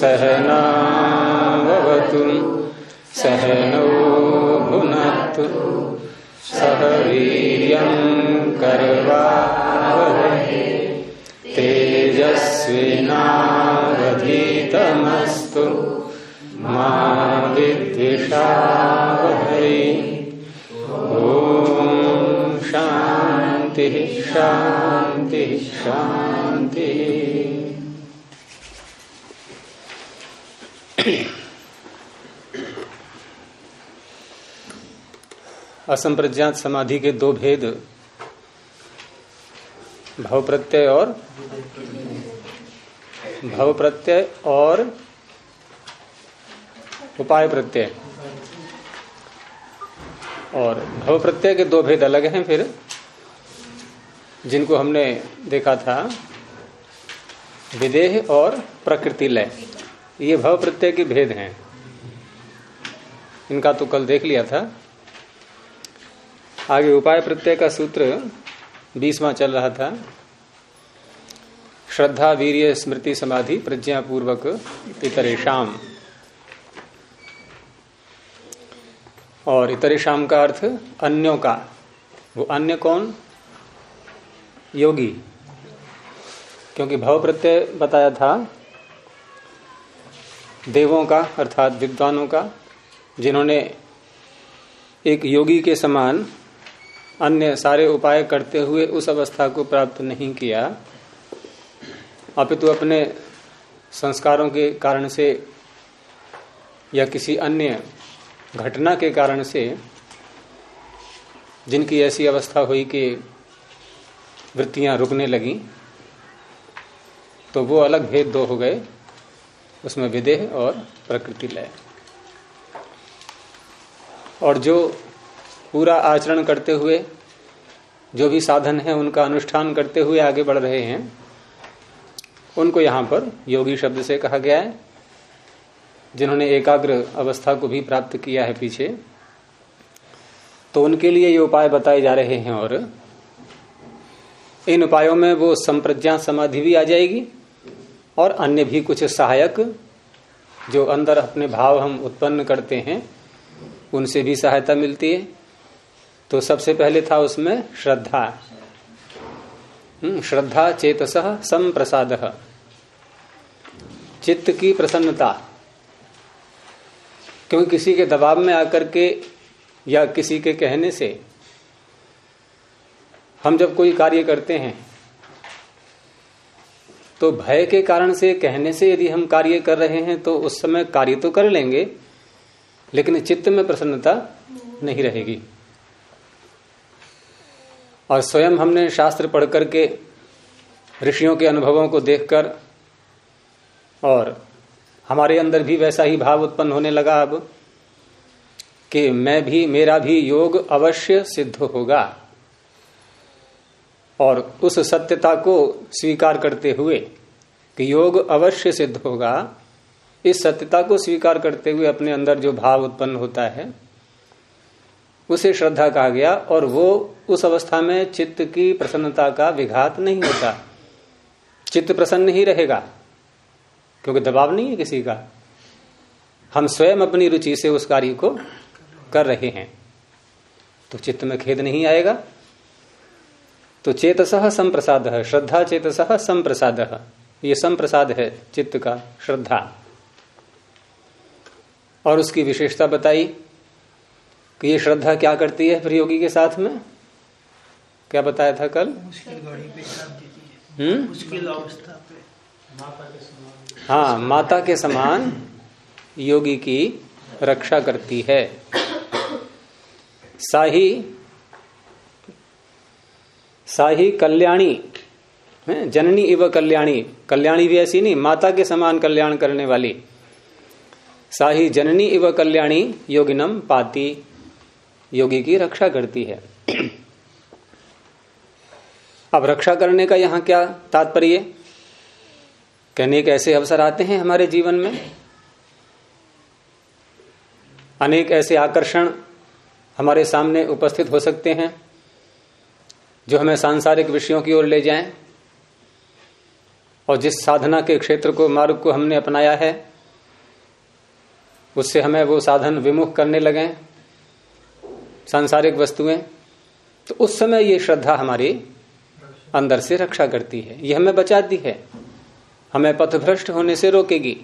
सहनावतु सहनौ भुनक्तु सह वीर्यं करवावहै तेजस्विनावधीतमस्तु मा विद्विषावहै ॐ शान्तिः शान्तिः शान्तिः। असंप्रज्ञात समाधि के दो भेद भव प्रत्यय और भव प्रत्यय और उपाय प्रत्यय और भव प्रत्यय के दो भेद अलग हैं फिर, जिनको हमने देखा था, विदेह और प्रकृति लय। ये भव प्रत्यय के भेद हैं। इनका तो कल देख लिया था। आगे उपाय प्रत्यय का सूत्र बीसवा चल रहा था। श्रद्धा, वीर्य, स्मृति, समाधि प्रज्ञा पूर्वक इतरेशम और इतरेशम का अर्थ अन्यों का। वो अन्य कौन? योगी। क्योंकि भव प्रत्यय बताया था देवों का, अर्थात विद्वानों का, जिन्होंने एक योगी के समान अन्य सारे उपाय करते हुए उस अवस्था को प्राप्त नहीं किया, अपितु तो अपने संस्कारों के कारण से या किसी अन्य घटना के कारण से, जिनकी ऐसी अवस्था हुई कि वृत्तियाँ रुकने लगी तो वो अलग भेद दो हो गए। उसमें विदेह और प्रकृति लय। और जो पूरा आचरण करते हुए, जो भी साधन है, उनका अनुष्ठान करते हुए आगे बढ़ रहे हैं, उनको यहाँ पर योगी शब्द से कहा गया है, जिन्होंने एकाग्र अवस्था को भी प्राप्त किया है पीछे। तो उनके लिए ये उपाय बताए जा रहे हैं और इन उपायों में वो संप्रज्ञा समाधि भी आ जाएगी। और अन्य भी कुछ सहायक जो अंदर अपने भाव हम उत्पन्न करते हैं उनसे भी सहायता मिलती है। तो सबसे पहले था उसमें श्रद्धा। हम्म, श्रद्धा चेतस संप्रसाद। चित्त की प्रसन्नता। क्योंकि किसी के दबाव में आकर के या किसी के कहने से हम जब कोई कार्य करते हैं तो भय के कारण से, कहने से यदि हम कार्य कर रहे हैं तो उस समय कार्य तो कर लेंगे, लेकिन चित्त में प्रसन्नता नहीं रहेगी। और स्वयं हमने शास्त्र पढ़ करके, ऋषियों के अनुभवों को देखकर, और हमारे अंदर भी वैसा ही भाव उत्पन्न होने लगा अब, कि मैं भी, मेरा भी योग अवश्य सिद्ध होगा। और उस सत्यता को स्वीकार करते हुए कि योग अवश्य सिद्ध होगा, इस सत्यता को स्वीकार करते हुए अपने अंदर जो भाव उत्पन्न होता है, उसे श्रद्धा कहा गया और वो उस अवस्था में चित्त की प्रसन्नता का विघात नहीं होता। चित्त प्रसन्न ही रहेगा, क्योंकि दबाव नहीं है किसी का। हम स्वयं अपनी रुचि से उस कार्य को कर रहे हैं तो चित्त में खेद नहीं आएगा। तो चेतस संप्रसाद श्रद्धा चेतस संप्रसाद। ये संप्रसाद है चित्त का श्रद्धा। और उसकी विशेषता बताई कि ये श्रद्धा क्या करती है फिर योगी के साथ में? क्या बताया था कल? हम्म? हाँ माता के समान योगी की रक्षा करती है। साही साही कल्याणी जननी इव कल्याणी। कल्याणी भी ऐसी नहीं, माता के समान कल्याण करने वाली। साही जननी इव कल्याणी, योगिनम पाती। योगी की रक्षा करती है। अब रक्षा करने का यहाँ क्या तात्पर्य? कहने के ऐसे अवसर आते हैं हमारे जीवन में। अनेक ऐसे आकर्षण हमारे सामने उपस्थित हो सकते हैं। जो हमें सांसारिक विषयों की ओर ले जाएँ और जिस साधना के क्षेत्र को, मार्ग को हमने अपनाया है, उससे हमें वो साधन विमुख करने लगे, सांसारिक वस्तुएँ तो उस समय ये श्रद्धा हमारी अंदर से रक्षा करती है। ये हमें बचाती है। हमें पथभ्रष्ट होने से रोकेगी।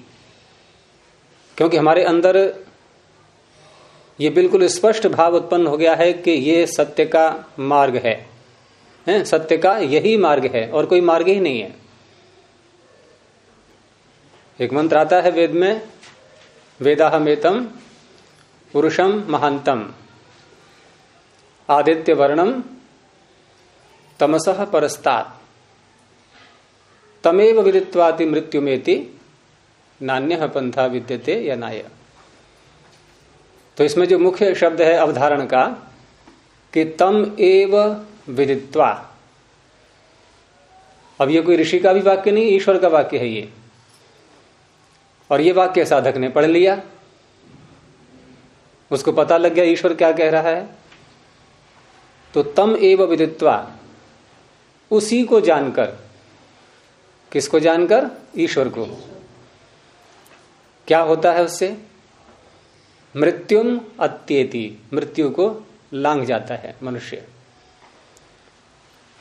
क्योंकि हमारे अंदर ये बिल्कुल स्पष्ट भाव उत्पन्न हो गया है कि ये सत्य का मार्ग है। हैं? सत्य का यही मार्ग है और कोई मार्ग ही नहीं है एक मंत्र आता है वेद में, वेदाहमेतम पुरुषम महांतम, आदित्य वर्णम तमस परस्ता तमेव विदित्वाति मृत्यु में नान्य पंथा विद्यते या नाय तो इसमें जो मुख्य शब्द है अवधारण का, कि तम एव विदित्वा। अब ये कोई ऋषि का भी वाक्य नहीं, ईश्वर का वाक्य है ये। और ये वाक्य साधक ने पढ़ लिया। उसको पता लग गया ईश्वर क्या कह रहा है। तो तम एव विदित्वा, उसी को जानकर। किसको जानकर? ईश्वर को। क्या होता है उससे? मृत्युम अत्येति, मृत्यु को लांग जाता है मनुष्य।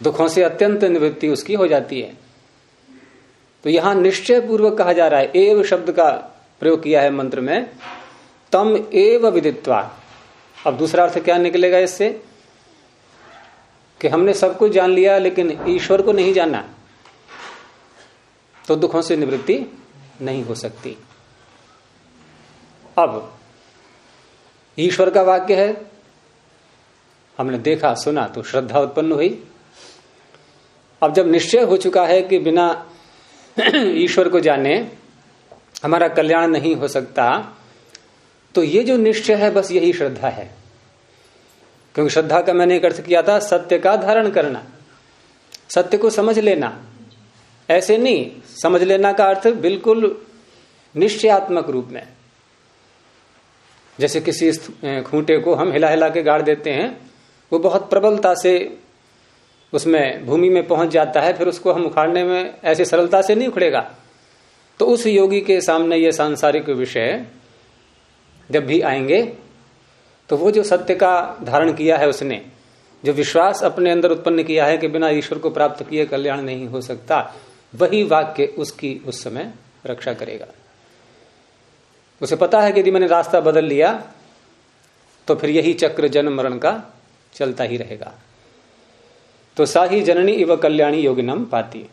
दुखों से अत्यंत निवृत्ति उसकी हो जाती है। तो यहाँ निश्चय पूर्वक कहा जा रहा है, एव शब्द का प्रयोग किया है मंत्र में, तम एव विदित्वा। अब दूसरा अर्थ क्या निकलेगा इससे? कि हमने सब कुछ जान लिया, लेकिन ईश्वर को नहीं जाना। तो दुखों से निवृत्ति नहीं हो सकती। अब, ईश्वर का वाक्य है, हमने देखा, सुना तो श्रद्धा उत्पन्न हुई। अब जब निश्चय हो चुका है कि बिना ईश्वर को जाने हमारा कल्याण नहीं हो सकता तो ये जो निश्चय है बस यही श्रद्धा है। क्योंकि श्रद्धा का मैंने एक अर्थ किया था, सत्य का धारण करना, सत्य को समझ लेना। ऐसे नहीं, समझ लेना का अर्थ बिल्कुल निश्चयात्मक रूप में। जैसे किसी खूंटे को हम हिला हिला के गाड़ देते हैं, वो बहुत प्रबलता से उसमें भूमि में पहुँच जाता है, फिर उसको हम उखाड़ने में ऐसे सरलता से नहीं उखड़ेगा। तो उस योगी के सामने ये सांसारिक विषय जब भी आएँगे तो वो जो सत्य का धारण किया है उसने, जो विश्वास अपने अंदर उत्पन्न किया है कि बिना ईश्वर को प्राप्त किए कल्याण नहीं हो सकता, वही वाक्य उसकी उस समय रक्षा करेगा। उसे पता है कि यदि मैंने रास्ता बदल लिया तो फिर यही चक्र जन्म मरण का चलता ही रहेगा। तो सा ही जननी इव कल्याणी योगिनम पाती।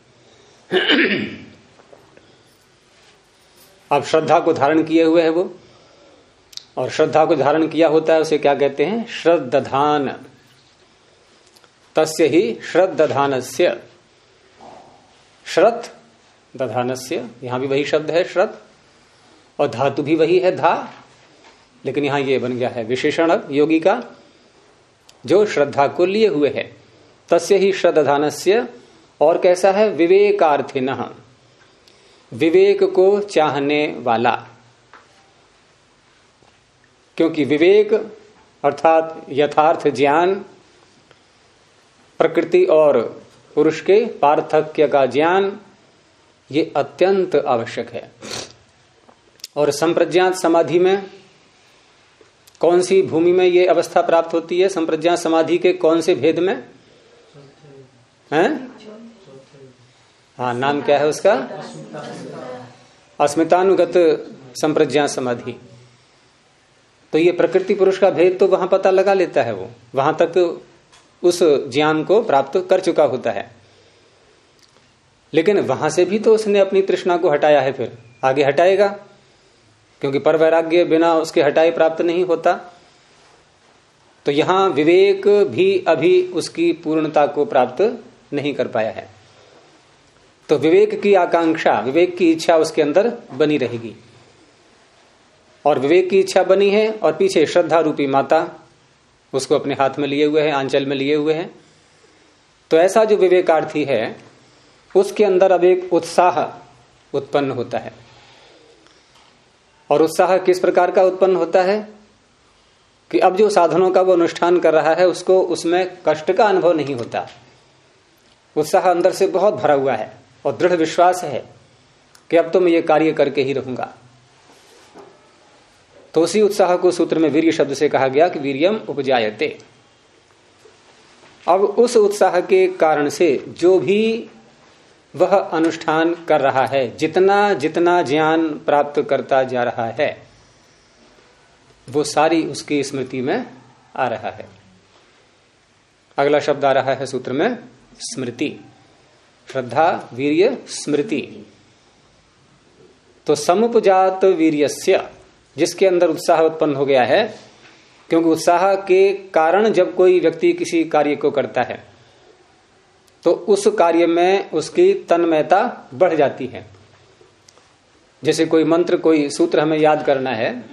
अब श्रद्धा को धारण किए हुए है वो। और श्रद्धा को धारण किया होता है, उसे क्या कहते हैं? श्रद्धान तस्य ही श्रद्धान से श्रद्ध दधान से यहाँ भी वही शब्द है श्रद्ध और धातु भी वही है, धा। लेकिन यहाँ ये बन गया है विशेषण योगी का, जो श्रद्धा को लिए हुए है। तस्य ही श्रद्धान और कैसा है? विवेकार्थिन। विवेक को चाहने वाला। क्योंकि विवेक, अर्थात यथार्थ ज्ञान, प्रकृति और पुरुष के पार्थक्य का ज्ञान, ये अत्यंत आवश्यक है। और संप्रज्ञात समाधि में कौन सी भूमि में ये अवस्था प्राप्त होती है? संप्रज्ञात समाधि के कौन से भेद में? हैं? हाँ नाम क्या है उसका? अस्मितानुगत संप्रज्ञा समाधि। तो ये प्रकृति पुरुष का भेद तो वहाँ पता लगा लेता है वो। वहाँ तक उस ज्ञान को प्राप्त कर चुका होता है। लेकिन वहाँ से भी तो उसने अपनी तृष्णा को हटाया है फिर। आगे हटाएगा? क्योंकि पर वैराग्य बिना उसके हटाए प्राप्त नहीं होता। तो यहाँ विवेक भी अभी उसकी पूर्णता को प्राप्त नहीं कर पाया है। तो विवेक की आकांक्षा, विवेक की इच्छा उसके अंदर बनी रहेगी। और विवेक की इच्छा बनी है और पीछे श्रद्धा रूपी माता उसको अपने हाथ में लिए हुए हैं, आंचल में लिए हुए हैं। तो ऐसा जो विवेकार्थी है, उसके अंदर अब एक उत्साह उत्पन्न होता है। और उत्साह किस प्रकार का उत्पन्न होता है? कि अब जो साधनों का वो अनुष्ठान कर रहा है, उसको उसमें कष्ट का अनुभव नहीं होता। उत्साह अंदर से बहुत भरा हुआ है और दृढ़ विश्वास है कि अब तो मैं ये कार्य करके ही रहूँगा। तो उसी उत्साह को सूत्र में वीर्य शब्द से कहा गया कि वीरियम उपजायते। अब उस उत्साह के कारण से जो भी वह अनुष्ठान कर रहा है, जितना जितना ज्ञान प्राप्त करता जा रहा है, वो सारी उसकी स्मृति में आ रहा है। अगला शब्द आ रहा है सूत्र में स्मृति। श्रद्धा, वीर्य, स्मृति। तो समुपजात वीर्यस्य, जिसके अंदर उत्साह उत्पन्न हो गया है, क्योंकि उत्साह के कारण जब कोई व्यक्ति किसी कार्य को करता है तो उस कार्य में उसकी तन्मयता बढ़ जाती है। जैसे कोई मंत्र, कोई सूत्र हमें याद करना है,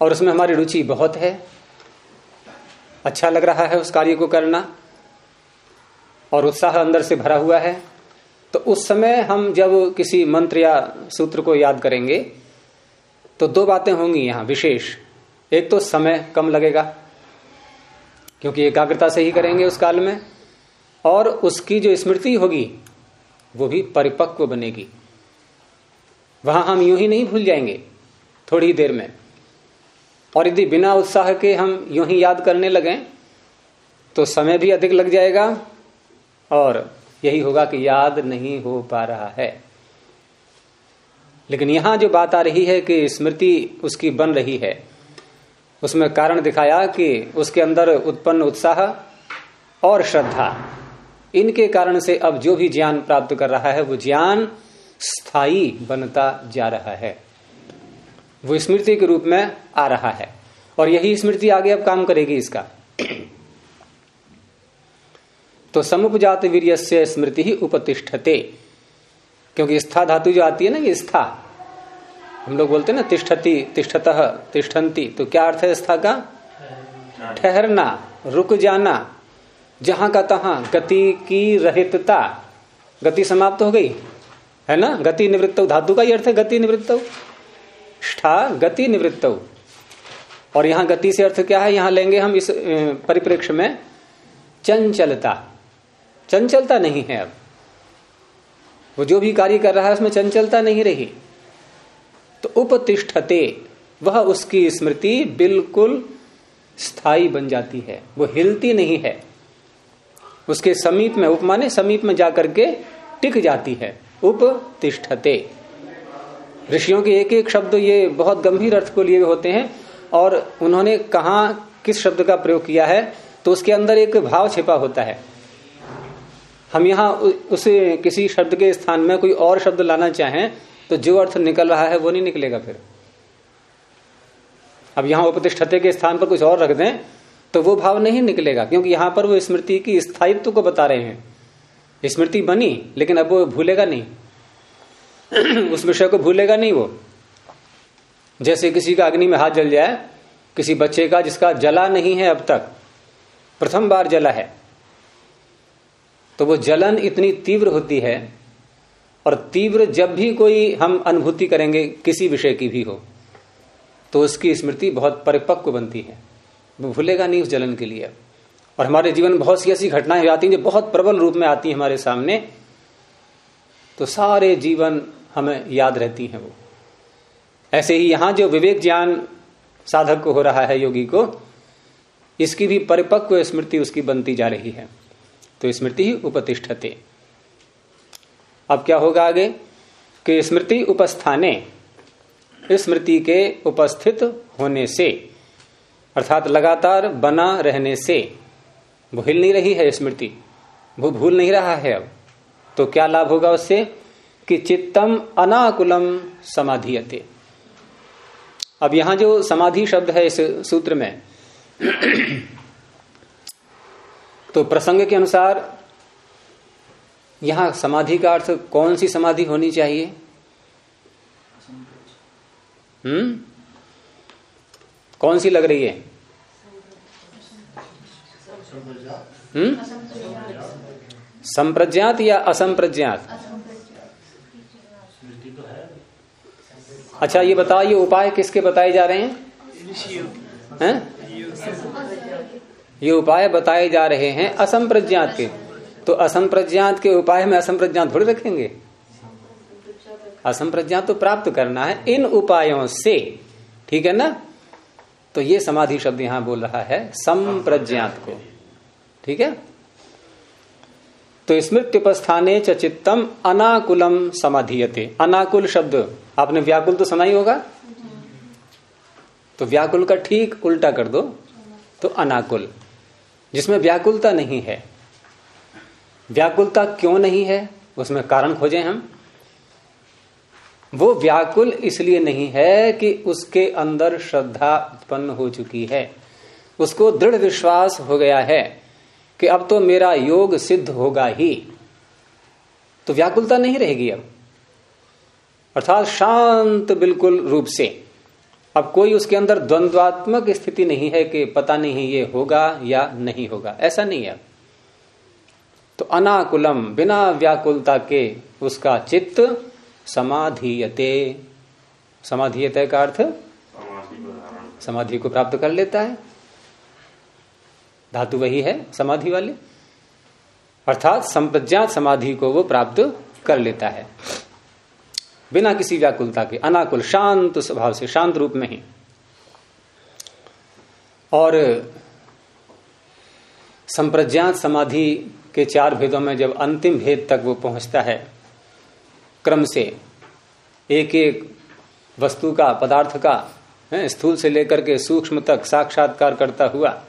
और उसमें हमारी रुचि बहुत है अच्छा लग रहा है उस कार्य को करना और उत्साह अंदर से भरा हुआ है। तो उस समय हम जब किसी मंत्र या सूत्र को याद करेंगे तो दो बातें होंगी यहाँ विशेष। एक तो समय कम लगेगा, क्योंकि एकाग्रता से ही करेंगे उस काल में, और उसकी जो स्मृति होगी, वो भी परिपक्व बनेगी। वहाँ हम यूँ ही नहीं भूल जाएँगे, थोड़ी देर में। और यदि बिना उत्साह के हम यूँ ही याद करने लगे तो समय भी अधिक लग जाएगा और यही होगा कि याद नहीं हो पा रहा है। लेकिन यहाँ जो बात आ रही है कि स्मृति उसकी बन रही है, उसमें कारण दिखाया कि उसके अंदर उत्पन्न उत्साह और श्रद्धा, इनके कारण से अब जो भी ज्ञान प्राप्त कर रहा है, वो ज्ञान स्थायी बनता जा रहा है। वो स्मृति के रूप में आ रहा है और यही स्मृति आगे अब काम करेगी इसका। तो समुपजात वीर से स्मृति ही उपतिष्ठते। क्योंकि स्था धातु जो आती है ना, ये स्था। हम लोग बोलते हैं ना, तिष्ठती, तिष्ठत, तिष्ठन्ति। तो क्या अर्थ है स्था का? ठहरना, रुक जाना। जहाँ का तहा, गति की रहितता। गति समाप्त हो गई, है ना? गति निवृत्त। धातु का ही अर्थ है गति निवृत्तष्ठा गति निवृत्त। और यहाँ गति से अर्थ क्या है? यहाँ लेंगे हम इस परिप्रेक्ष्य में चंचलता। चंचलता नहीं है अब। वो जो भी कार्य कर रहा है, उसमें चंचलता नहीं रही। तो उपतिष्ठते, वह उसकी स्मृति बिल्कुल स्थायी बन जाती है। वो हिलती नहीं है। उसके समीप में उपमाने समीप में जाकर के टिक जाती है। उपतिष्ठते। ऋषियों के एक एक शब्द ये बहुत गंभीर अर्थ को लिए होते हैं, और उन्होंने कहा, किस शब्द का प्रयोग किया है तो उसके अंदर एक भाव छिपा होता है। हम यहाँ उस किसी शब्द के स्थान में कोई और शब्द लाना चाहें तो जो अर्थ निकल रहा है वो नहीं निकलेगा फिर। अब यहाँ उपतिष्ठते के स्थान पर कुछ और रख दें तो वो भाव नहीं निकलेगा, क्योंकि यहाँ पर वो स्मृति की स्थायित्व को बता रहे हैं। स्मृति बनी, लेकिन अब वो भूलेगा नहीं। उस विषय को भूलेगा नहीं वो। जैसे किसी का अग्नि में हाथ जल जाए, किसी बच्चे का जिसका जला नहीं है अब तक, प्रथम बार जला है। तो वो जलन इतनी तीव्र होती है और तीव्र जब भी कोई हम अनुभूति करेंगे, किसी विषय की भी हो तो उसकी स्मृति बहुत परिपक्व बनती है। वो भूलेगा नहीं उस जलन के लिए। और हमारे जीवन बहुत सी ऐसी घटनाएँ आती हैं जो बहुत प्रबल रूप में आती हैं हमारे सामने तो सारे जीवन हमें याद रहती हैं वो। ऐसे ही यहाँ जो विवेक ज्ञान साधक को हो रहा है योगी को, इसकी भी परिपक्व स्मृति उसकी बनती जा रही है। तो स्मृति ही उपतिष्ठते। अब क्या होगा आगे? कि स्मृति उपस्थाने स्मृति के उपस्थित होने से, अर्थात लगातार बना रहने से भूल नहीं रही है स्मृति। वो भूल नहीं रहा है अब। तो क्या लाभ होगा उससे? कि चित्तम अनाकुलम समाधियते। अब यहाँ जो समाधि शब्द है इस सूत्र में तो प्रसंग के अनुसार यहाँ समाधि का अर्थ कौन सी समाधि होनी चाहिए? हम्म? कौन सी लग रही है? हम्म? संप्रज्ञात या असंप्रज्ञात? अच्छा ये बताओ, ये उपाय किसके बताए जा रहे हैं? हैं? ये उपाय बताए जा रहे हैं असंप्रज्ञात के। तो असंप्रज्ञात के उपाय में असंप्रज्ञात थोड़ी रखेंगे? असंप्रज्ञा तो प्राप्त करना है इन उपायों से। ठीक है ना? तो ये समाधि शब्द यहाँ बोल रहा है, संप्रज्ञात को। ठीक है? तो स्मृत्युपस्थाने चित्तम अनाकुलम समाधीयते। अनाकुल शब्द, आपने व्याकुल तो सुना ही होगा? तो व्याकुल का ठीक उल्टा कर दो तो अनाकुल। जिसमें व्याकुलता नहीं है। व्याकुलता क्यों नहीं है? उसमें कारण खोजें हम। वो व्याकुल इसलिए नहीं है कि उसके अंदर श्रद्धा उत्पन्न हो चुकी है। उसको दृढ़ विश्वास हो गया है कि अब तो मेरा योग सिद्ध होगा ही। तो व्याकुलता नहीं रहेगी अब। अर्थात शांत बिल्कुल रूप से। अब कोई उसके अंदर द्वंद्वात्मक स्थिति नहीं है कि पता नहीं ये होगा या नहीं होगा। ऐसा नहीं है। तो अनाकुलम, बिना व्याकुलता के उसका चित्त समाधीयते। समाधीयते का अर्थ समाधि को प्राप्त कर लेता है। धातु वही है, समाधि वाले। अर्थात संप्रज्ञात समाधि को वो प्राप्त कर लेता है। बिना किसी व्याकुलता के, अनाकुल, शांत स्वभाव से, शांत रूप में ही। और संप्रज्ञात समाधि के चार भेदों में जब अंतिम भेद तक वो पहुँचता है, क्रम से एक एक वस्तु का, पदार्थ का स्थूल से लेकर के सूक्ष्म तक साक्षात्कार करता हुआ,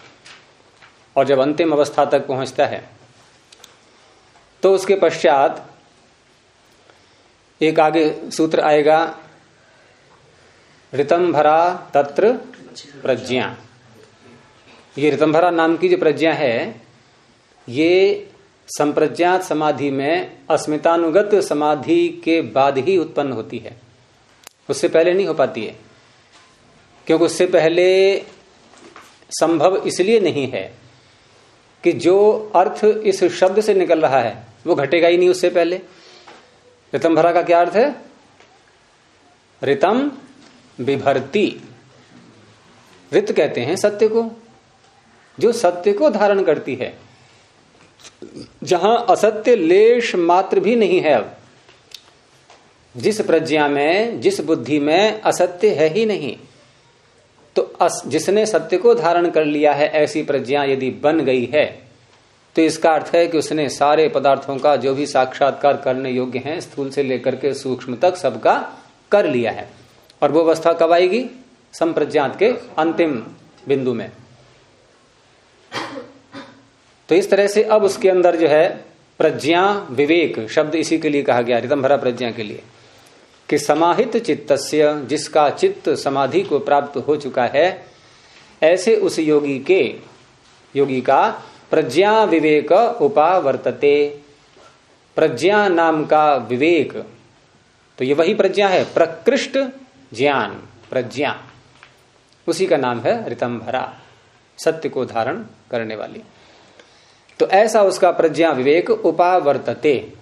और जब अंतिम अवस्था तक पहुँचता है तो उसके पश्चात एक आगे सूत्र आएगा, रितंभरा तत्र प्रज्ञा। ये रितंभरा नाम की जो प्रज्ञा है, ये संप्रज्ञात समाधि में अस्मितानुगत समाधि के बाद ही उत्पन्न होती है। उससे पहले नहीं हो पाती है, क्योंकि उससे पहले संभव इसलिए नहीं है कि जो अर्थ इस शब्द से निकल रहा है, वो घटेगा ही नहीं उससे पहले। रितम भरा का क्या अर्थ है? रितम विभरती रित कहते हैं सत्य को जो सत्य को धारण करती है। जहाँ असत्य लेश मात्र भी नहीं है अब। जिस प्रज्ञा में जिस बुद्धि में असत्य है ही नहीं तो अस, जिसने सत्य को धारण कर लिया है ऐसी प्रज्ञा यदि बन गई है तो इसका अर्थ है कि उसने सारे पदार्थों का जो भी साक्षात्कार करने योग्य है, स्थूल से लेकर के सूक्ष्म तक सबका कर लिया है। और वो अवस्था कब आएगी? संप्रज्ञात के अंतिम बिंदु में। तो इस तरह से अब उसके अंदर जो है, प्रज्ञा, विवेक शब्द इसी के लिए कहा गया रितंभरा प्रज्ञा के लिए। कि समाहित चित्तस्य, जिसका चित्त समाधि को प्राप्त हो चुका है, ऐसे उस योगी के, योगी का प्रज्ञा विवेक उपावर्तते। प्रज्ञा नाम का विवेक तो ये वही प्रज्ञा है, प्रकृष्ट ज्ञान, प्रज्ञा। उसी का नाम है रितंभरा, सत्य को धारण करने वाली। तो ऐसा उसका प्रज्ञा विवेक उपावर्तते।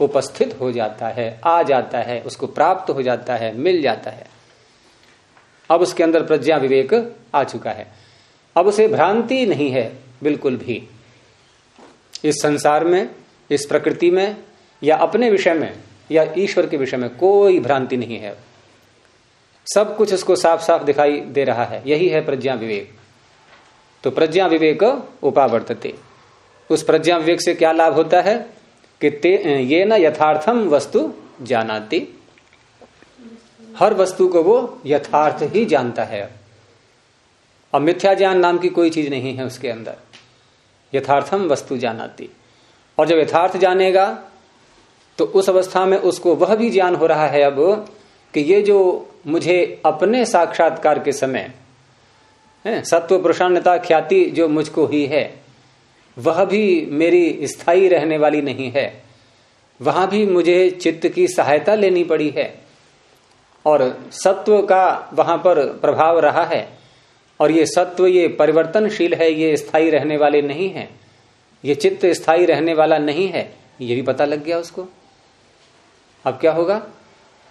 उपस्थित हो जाता है, आ जाता है, उसको प्राप्त हो जाता है, मिल जाता है। अब उसके अंदर प्रज्ञा विवेक आ चुका है। अब उसे भ्रांति नहीं है। बिल्कुल भी। इस संसार में, इस प्रकृति में, या अपने विषय में, या ईश्वर के विषय में कोई भ्रांति नहीं है। सब कुछ उसको साफ़ साफ़ दिखाई दे रहा है। यही है प्रज्ञा विवेक। तो प्रज्ञा विवेक उपावर्तते। उस प्रज्ञा विवेक से क्या लाभ होता है? कि ते, ये न यथार्थम वस्तु जानाती। हर वस्तु को वो यथार्थ ही जानता है। अब मिथ्या ज्ञान नाम की कोई चीज़ नहीं है उसके अंदर। यथार्थम वस्तु जानाती। और जब यथार्थ जानेगा तो उस अवस्था में उसको वह भी ज्ञान हो रहा है अब कि ये जो मुझे अपने साक्षात्कार के समय सत्व प्रसन्नता ख्याति जो मुझको ही है, वह भी मेरी स्थायी रहने वाली नहीं है। वहाँ भी मुझे चित्त की सहायता लेनी पड़ी है। और सत्व का वहाँ पर प्रभाव रहा है। और ये सत्व, ये परिवर्तनशील है, ये स्थायी रहने वाले नहीं है। ये चित्त स्थायी रहने वाला नहीं है। ये भी पता लग गया उसको। अब क्या होगा?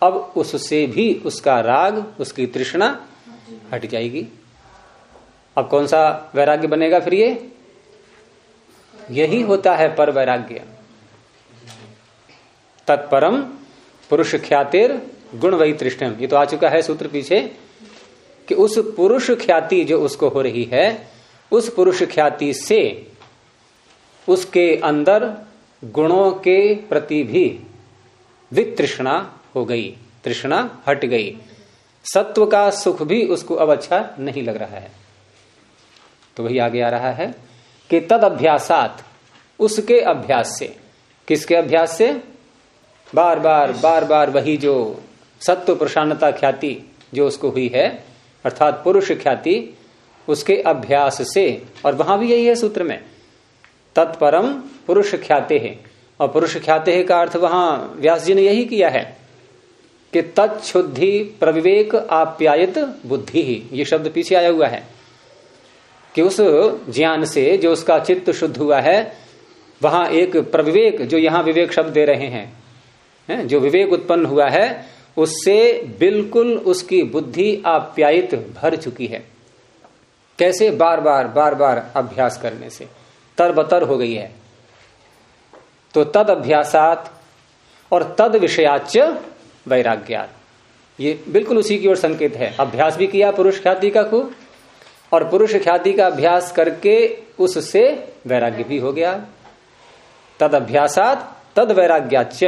अब उससे भी उसका राग, उसकी तृष्णा हट जाएगी। अब कौन सा वैराग्य बनेगा फिर ये? यही होता है पर वैराग्य। तत्परम पुरुष ख्यातिर गुण वही तृष्णम। ये तो आ चुका है सूत्र पीछे। कि उस पुरुष ख्याति जो उसको हो रही है, उस पुरुष ख्याति से उसके अंदर गुणों के प्रति भी वितृष्णा हो गई, तृष्णा हट गई। सत्व का सुख भी उसको अब अच्छा नहीं लग रहा है। तो वही आगे आ रहा है कि तद अभ्यासात, उसके अभ्यास से। किसके अभ्यास से? बार बार बार बार वही जो सत्व प्रसन्नता ख्याति जो उसको हुई है अर्थात पुरुष ख्याति, उसके अभ्यास से। और वहाँ भी यही है सूत्र में। तत्परम पुरुष ख्याते है। और पुरुष ख्याते है का अर्थ वहाँ व्यास जी ने यही किया है कि तत्शुद्धि प्रविवेक आप्यायित बुद्धि ही। ये शब्द पीछे आया हुआ है कि उस ज्ञान से जो उसका चित्त शुद्ध हुआ है, वहाँ एक प्रविवेक जो यहाँ विवेक शब्द दे रहे हैं जो विवेक उत्पन्न हुआ है उससे बिल्कुल उसकी बुद्धि आप्यायित भर चुकी है। कैसे बार बार बार बार अभ्यास करने से? तरबतर हो गई है। तो तद अभ्यासात और तद विषयाच वैराग्यात। ये बिल्कुल उसी की ओर संकेत है। अभ्यास भी किया पुरुष ख्याति का खूब, और पुरुष ख्याति का अभ्यास करके उससे वैराग्य भी हो गया। तद अभ्यासात, तद वैराग्याच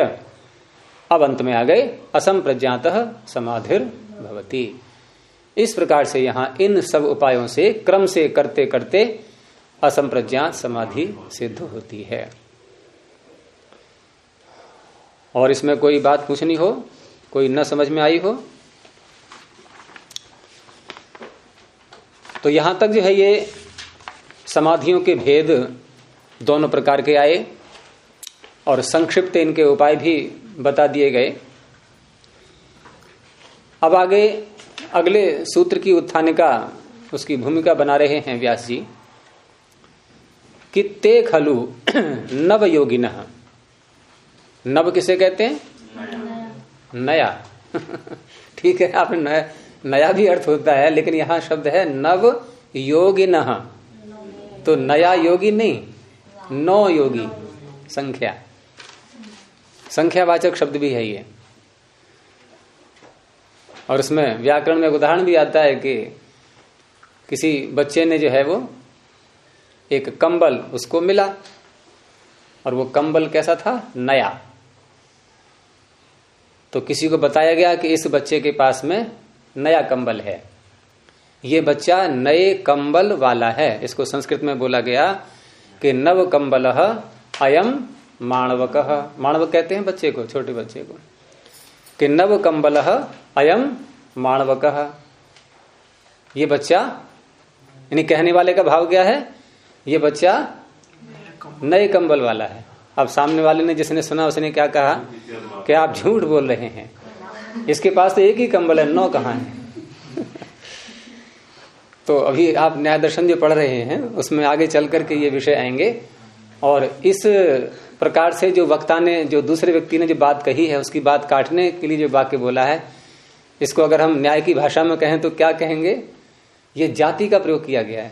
अब अंत में आ गए असम प्रज्ञात समाधिर भवती। इस प्रकार से यहाँ इन सब उपायों से, क्रम से करते करते असंप्रज्ञात समाधि सिद्ध होती है। और इसमें कोई बात पूछनी हो, कोई न समझ में आई हो तो यहाँ तक जो है ये समाधियों के भेद दोनों प्रकार के आए, और संक्षिप्त इनके उपाय भी बता दिए गए। अब आगे, अगले सूत्र की उत्थान का उसकी भूमिका बना रहे हैं व्यास जी। कि ते खलु नव योगिन। नव किसे कहते हैं? नया। ठीक है आपने नया नया भी अर्थ होता है, लेकिन यहाँ शब्द है नव योगिन। तो नया योगी नहीं, नौ योगी संख्या। संख्यावाचक शब्द भी है ये। और उसमें व्याकरण में उदाहरण भी आता है कि किसी बच्चे ने जो है वो एक कंबल उसको मिला और वो कंबल कैसा था? नया। तो किसी को बताया गया कि इस बच्चे के पास में नया कंबल है। ये बच्चा नए कंबल वाला है। इसको संस्कृत में बोला गया कि नव कंबल अयम माणवक। माणवक कहते हैं बच्चे को, छोटे बच्चे को। कि नव कंबल अयम माणवक। ये बच्चा, यानी कहने वाले का भाव क्या है? ये बच्चा नए कंबल वाला है। अब सामने वाले ने जिसने सुना, उसने क्या कहा? कि आप झूठ बोल रहे हैं। इसके पास तो एक ही कंबल है, नौ कहा है? तो अभी आप न्याय दर्शन जो पढ़ रहे हैं, उसमें आगे चल करके ये विषय आएँगे। और इस प्रकार से जो वक्ता ने, जो दूसरे व्यक्ति ने जो बात कही है, उसकी बात काटने के लिए जो वाक्य बोला है, इसको अगर हम न्याय की भाषा में कहें तो क्या कहेंगे? ये जाति का प्रयोग किया गया है।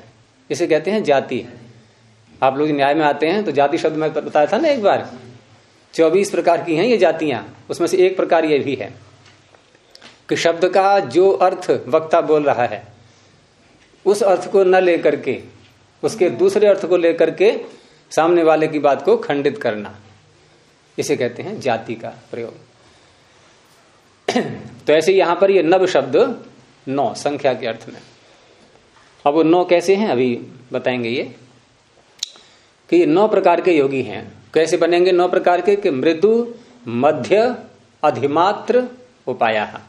इसे कहते हैं जाति। आप लोग न्याय में आते हैं तो जाति शब्द में बताया था ना एक बार? चौबीस प्रकार की हैं ये जातियाँ। उसमें से एक प्रकार ये भी है कि शब्द का जो अर्थ वक्ता बोल रहा है, उस अर्थ को न लेकर के, उसके दूसरे अर्थ को लेकर के सामने वाले की बात को खंडित करना। इसे कहते हैं जाति का प्रयोग। तो ऐसे यहाँ पर ये नव शब्द नौ, संख्या के अर्थ में। अब वो नौ कैसे हैं? अभी बताएँगे ये। कि ये नौ प्रकार के योगी हैं। कैसे बनेंगे नौ प्रकार के? कि मृदु, मध्य, अधिमात्र उपाया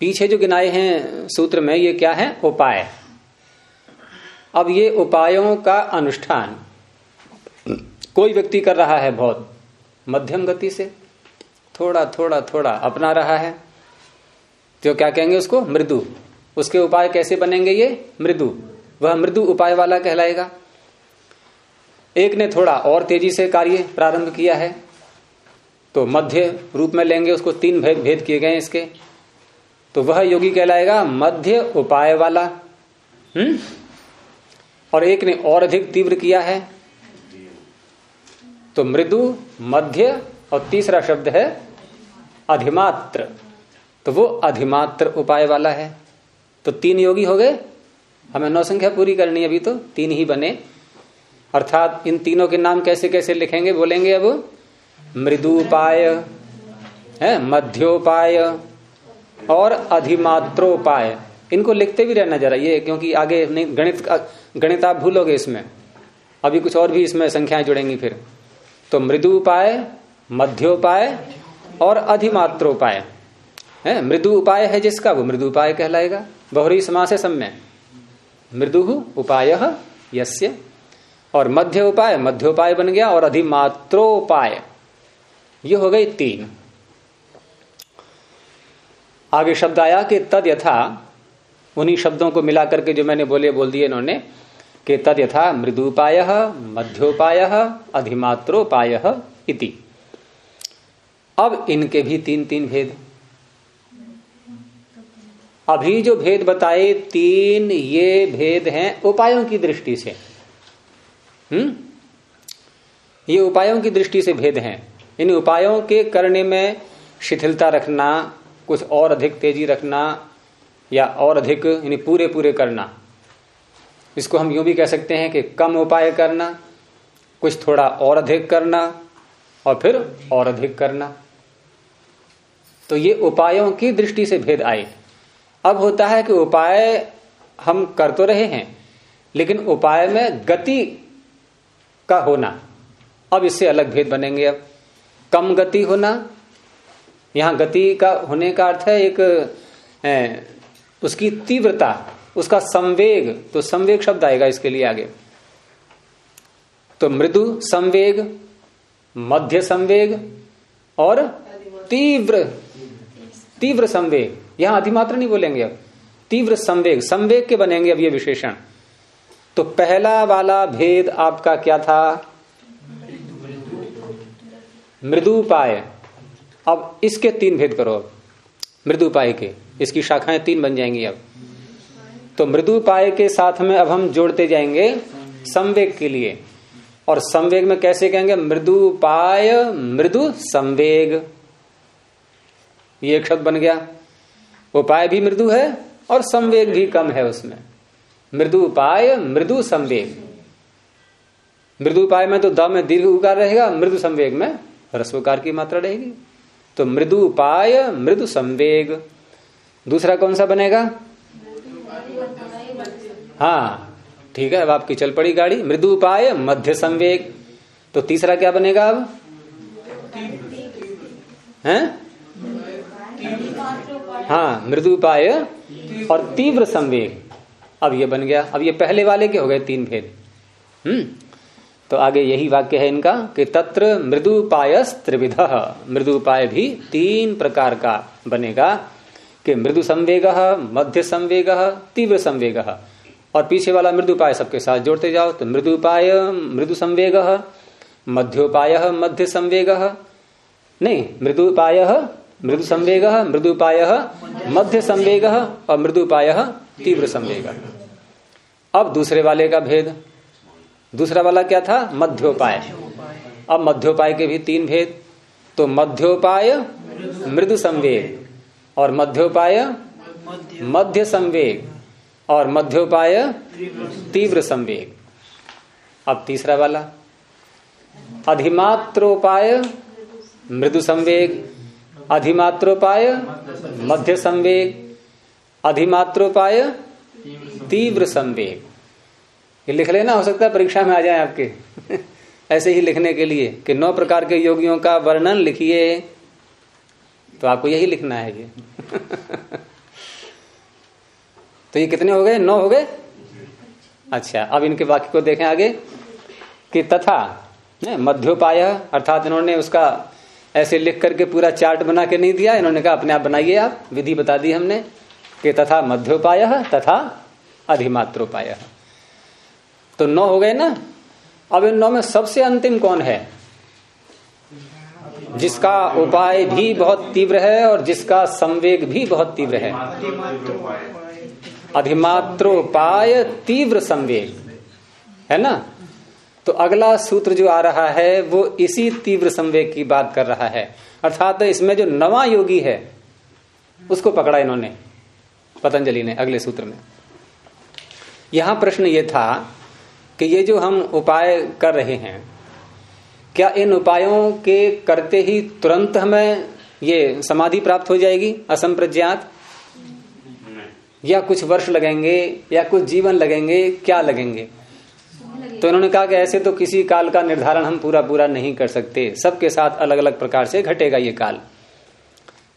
पीछे जो गिनाए हैं सूत्र में, ये क्या है? उपाय। अब ये उपायों का अनुष्ठान। कोई व्यक्ति कर रहा है बहुत, मध्यम गति से, थोड़ा थोड़ा थोड़ा अपना रहा है तो क्या कहेंगे उसको? मृदु। उसके उपाय कैसे बनेंगे ये? मृदु। वह मृदु उपाय वाला कहलाएगा। एक ने थोड़ा और तेज़ी से कार्य प्रारंभ किया है तो मध्य रूप में लेंगे उसको, तीन भेद भेद किए गए इसके। तो वह योगी कहलाएगा मध्य उपाय वाला। हम्म? और एक ने और अधिक तीव्र किया है तो मृदु, मध्य और तीसरा शब्द है अधिमात्र। तो वो अधिमात्र उपाय वाला है। तो तीन योगी हो गए। हमें नौ संख्या पूरी करनी अभी तो। तीन ही बने। अर्थात इन तीनों के नाम कैसे कैसे लिखेंगे, बोलेंगे अब? मृदुपाय, है, मध्योपाय और अधिमात्रोपाय। इनको लिखते भी रहना जरा ये, क्योंकि आगे गणित गणित आप भूलोगे इसमें। अभी कुछ और भी इसमें संख्याएँ जुड़ेंगी फिर। तो मृदु उपाय मध्योपाय और अधिमात्रोपाय। है मृदु उपाय है जिसका, वो मृदु उपाय कहलाएगा। बहुरी समास है समय मृदु उपाय यस्य। और मध्य उपाय मध्योपाय बन गया और अधिमात्रोपाय। ये हो गई तीन। आगे शब्द आया कि तद यथा उन्हीं शब्दों को मिलाकर के जो मैंने बोले, बोल दिए इन्होंने कि तद यथा मृदुपाय, मध्योपाय, अधिमात्रोपाय इति। अब इनके भी तीन तीन भेद। अभी जो भेद बताए, तीन ये भेद हैं उपायों की दृष्टि से। हम्म? ये उपायों की दृष्टि से भेद हैं। इन उपायों के करने में शिथिलता रखना, कुछ और अधिक तेज़ी रखना, या और अधिक, यानी पूरे पूरे करना। इसको हम यूँ भी कह सकते हैं कि कम उपाय करना कुछ थोड़ा और अधिक करना और फिर और अधिक करना। तो ये उपायों की दृष्टि से भेद आए। अब होता है कि उपाय हम कर तो रहे हैं लेकिन उपाय में गति का होना। अब इससे अलग भेद बनेंगे अब। कम गति होना यहाँ गति का होने का अर्थ है एक ए, उसकी तीव्रता। उसका संवेग तो संवेग शब्द आएगा इसके लिए आगे। तो मृदु संवेग, मध्य संवेग और तीव्र तीव्र संवेग। यहाँ अधिमात्र नहीं बोलेंगे अब। तीव्र संवेग संवेग के बनेंगे अब ये विशेषण। तो पहला वाला भेद आपका क्या था? मृदुपाय। अब इसके तीन भेद करो। अब मृदुपाय के। इसकी शाखाएँ तीन बन जाएँगी अब। तो मृदुपाय के साथ में अब हम जोड़ते जाएँगे संवेग के लिए। और संवेग में कैसे कहेंगे? मृदुपाय मृदु संवेग। ये एक शब्द बन गया। उपाय भी मृदु है और संवेग भी कम है उसमें। मृदु उपाय, मृदु संवेग। मृदु उपाय में तो द में दीर्घ उकार रहेगा, मृदु संवेग में रसोकार की मात्रा रहेगी। तो मृदु उपाय, मृदु संवेग। दूसरा कौन सा बनेगा? हाँ ठीक है, अब आपकी चल पड़ी गाड़ी। मृदु उपाय, मध्य संवेग। तो तीसरा क्या बनेगा अब? हैं? हाँ मृदु उपाय और तीव्र संवेग। अब ये बन गया। अब ये पहले वाले के हो गए तीन भेद। हम्म तो आगे यही वाक्य है इनका कि तत्र मृदुपाय त्रिविध मृदुपाय भी तीन प्रकार का बनेगा कि मृदु संवेग, मध्य संवेग, तीव्र संवेग। और पीछे वाला मृदुपाय सबके साथ जोड़ते जाओ। तो मृदुपाय मृदु संवेग मध्योपाय मध्य संवेग। नहीं मृदुपाय मृदु संवेग मृदुपाय मध्य संवेग और मृदुपाय तीव्र संवेग। अब दूसरे वाले का भेद। दूसरा वाला क्या था? मध्योपाय। अब मध्योपाय के भी तीन भेद। तो मध्योपाय, मृदु संवेग और मध्योपाय, मध्य संवेग। और मध्योपाय तीव्र संवेग। अब तीसरा वाला। अधिमात्रोपाय मृदु संवेग, अधिमात्रोपाय मध्य संवेग, अधिमात्रोपाय तीव्र संवेग। ये लिख लेना, हो सकता है परीक्षा में आ जाए आपके। ऐसे ही लिखने के लिए कि नौ प्रकार के योगियों का वर्णन लिखिए। तो आपको यही लिखना है ये। तो ये कितने हो गए? नौ हो गए? अच्छा अब इनके वाक्य को देखें आगे। कि तथा मध्योपाय, अर्थात इन्होंने उसका ऐसे लिख करके पूरा चार्ट बना के नहीं दिया। इन्होंने कहा, अपने आप बनाइए आप, विधि बता दी हमने। कि तथा मध्योपाय, तथा अधिमात्रोपाय। तो नौ हो गए ना? अब इन नौ में सबसे अंतिम कौन है? जिसका उपाय भी बहुत तीव्र है और जिसका संवेग भी बहुत तीव्र है। अधिमात्रोपाय तीव्र संवेग। है ना? तो अगला सूत्र जो आ रहा है, वो इसी तीव्र संवेग की बात कर रहा है। अर्थात इसमें जो नवा योगी है, उसको पकड़ा इन्होंने, पतंजलि ने, अगले सूत्र में। यहाँ प्रश्न ये था कि ये जो हम उपाय कर रहे हैं, क्या इन उपायों के करते ही तुरंत हमें ये समाधि प्राप्त हो जाएगी, असंप्रज्ञात? या कुछ वर्ष लगेंगे या कुछ जीवन लगेंगे क्या लगेंगे? तो इन्होंने कहा कि ऐसे तो किसी काल का निर्धारण हम पूरा पूरा नहीं कर सकते। सबके साथ अलग अलग प्रकार से घटेगा ये काल।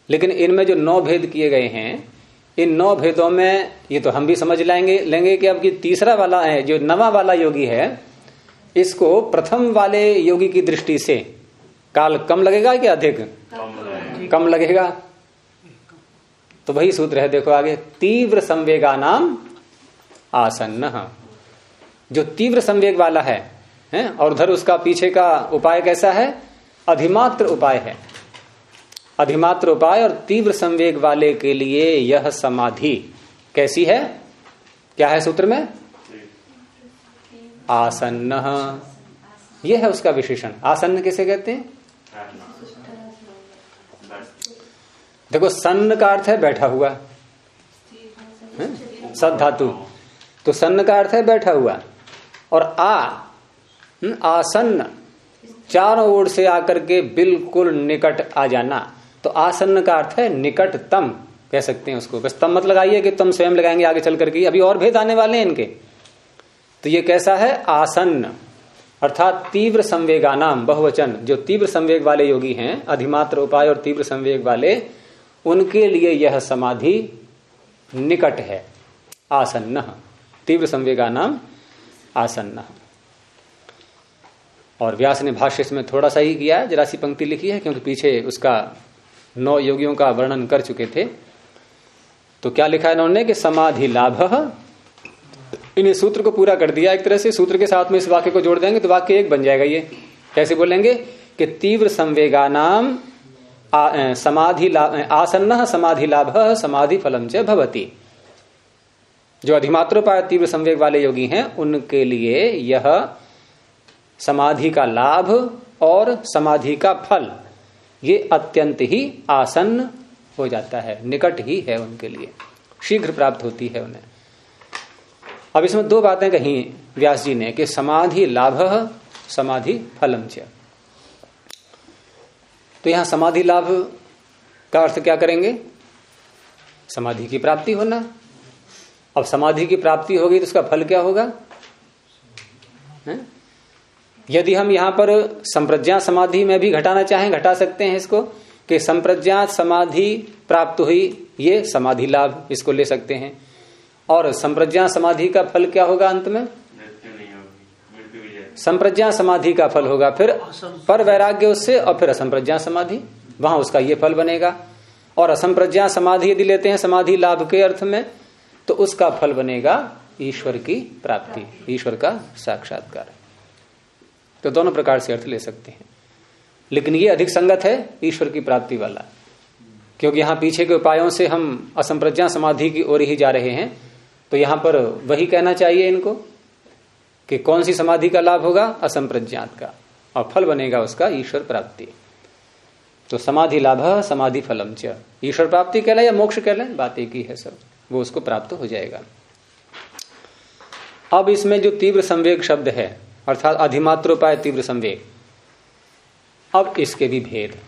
लेकिन इनमें जो नौ भेद किए गए हैं इन नौ भेदों में ये तो हम भी समझ लाएँगे लेंगे कि अब की तीसरा वाला है जो नवा वाला योगी है इसको प्रथम वाले योगी की दृष्टि से काल कम लगेगा कि अधिक? कम लगेगा। तो वही सूत्र है देखो आगे तीव्र संवेगा नाम आसन्न। जो तीव्र संवेग वाला है, है और उधर उसका पीछे का उपाय कैसा है? अधिमात्र उपाय है। अधिमात्र उपाय और तीव्र संवेग वाले के लिए यह समाधि कैसी है? क्या है सूत्र में? आसन्न। यह है उसका विशेषण। आसन्न किसे कहते हैं? देखो सन्न का अर्थ है बैठा हुआ। सद धातु। तो सन्न का अर्थ है बैठा हुआ। और आ हम्म, आसन्न। चारों ओर से आकर के बिल्कुल निकट आ जाना। तो आसन्न का अर्थ है निकटतम कह सकते हैं उसको। बस तम मत लगाइए कि तुम स्वयं लगाएँगे आगे चल करके अभी और भेद आने वाले हैं इनके। तो ये कैसा है? आसन्न। अर्थात तीव्र संवेगा नाम बहुवचन। जो तीव्र संवेग वाले योगी हैं अधिमात्र उपाय और तीव्र संवेग वाले उनके लिए यह समाधि निकट है। आसन्न। तीव्र संवेगा नाम आसन्न। और व्यास ने भाष्य में थोड़ा सा ही किया है, जरा सी पंक्ति लिखी है, क्योंकि पीछे उसका नौ योगियों का वर्णन कर चुके थे। तो क्या लिखा है इन्होंने कि समाधि लाभ? इन्हें सूत्र को पूरा कर दिया एक तरह से, सूत्र के साथ में इस वाक्य को जोड़ देंगे तो वाक्य एक बन जाएगा ये। कैसे बोलेंगे? कि तीव्र संवेगा नाम समाधि आसन्न समाधि लाभ समाधि फलम च भवती। जो अधिमात्रोपाय तीव्र संवेग वाले योगी हैं, उनके लिए यह समाधि का लाभ और समाधि का फल, ये अत्यंत ही आसन्न हो जाता है, निकट ही है उनके लिए। शीघ्र प्राप्त होती है उन्हें। अब इसमें दो बातें कही व्यास जी ने कि समाधि लाभ समाधि फलम च। तो यहाँ समाधि लाभ का अर्थ क्या करेंगे? समाधि की प्राप्ति होना। अब समाधि की प्राप्ति होगी तो उसका फल क्या होगा? है? यदि हम यहाँ पर संप्रज्ञा समाधि में भी घटाना चाहें, घटा सकते हैं इसको, कि संप्रज्ञात समाधि प्राप्त हुई, ये समाधि लाभ इसको ले सकते हैं। और संप्रज्ञा समाधि का फल क्या होगा अंत में? संप्रज्ञा समाधि का फल होगा फिर पर वैराग्य उससे और फिर असंप्रज्ञा समाधि। वहाँ उसका ये फल बनेगा। और असंप्रज्ञा समाधि यदि लेते हैं समाधि लाभ के अर्थ में तो उसका फल बनेगा ईश्वर की प्राप्ति ईश्वर का साक्षात्कार। तो दोनों प्रकार से अर्थ ले सकते हैं। लेकिन ये अधिक संगत है ईश्वर की प्राप्ति वाला। क्योंकि यहाँ पीछे के उपायों से हम असंप्रज्ञा समाधि की ओर ही जा रहे हैं तो यहाँ पर वही कहना चाहिए इनको। कि कौन सी समाधि का लाभ होगा? असंप्रज्ञात का। और फल बनेगा उसका ईश्वर प्राप्ति। तो समाधि लाभ, समाधि फलम च। ईश्वर प्राप्ति कहलाए या मोक्ष कहलाए बात एक ही है सब। वो उसको प्राप्त हो जाएगा। अब इसमें जो तीव्र संवेग शब्द है, अर्थात अधिमात्रोपाय तीव्र संवेग, अब इसके भी भेद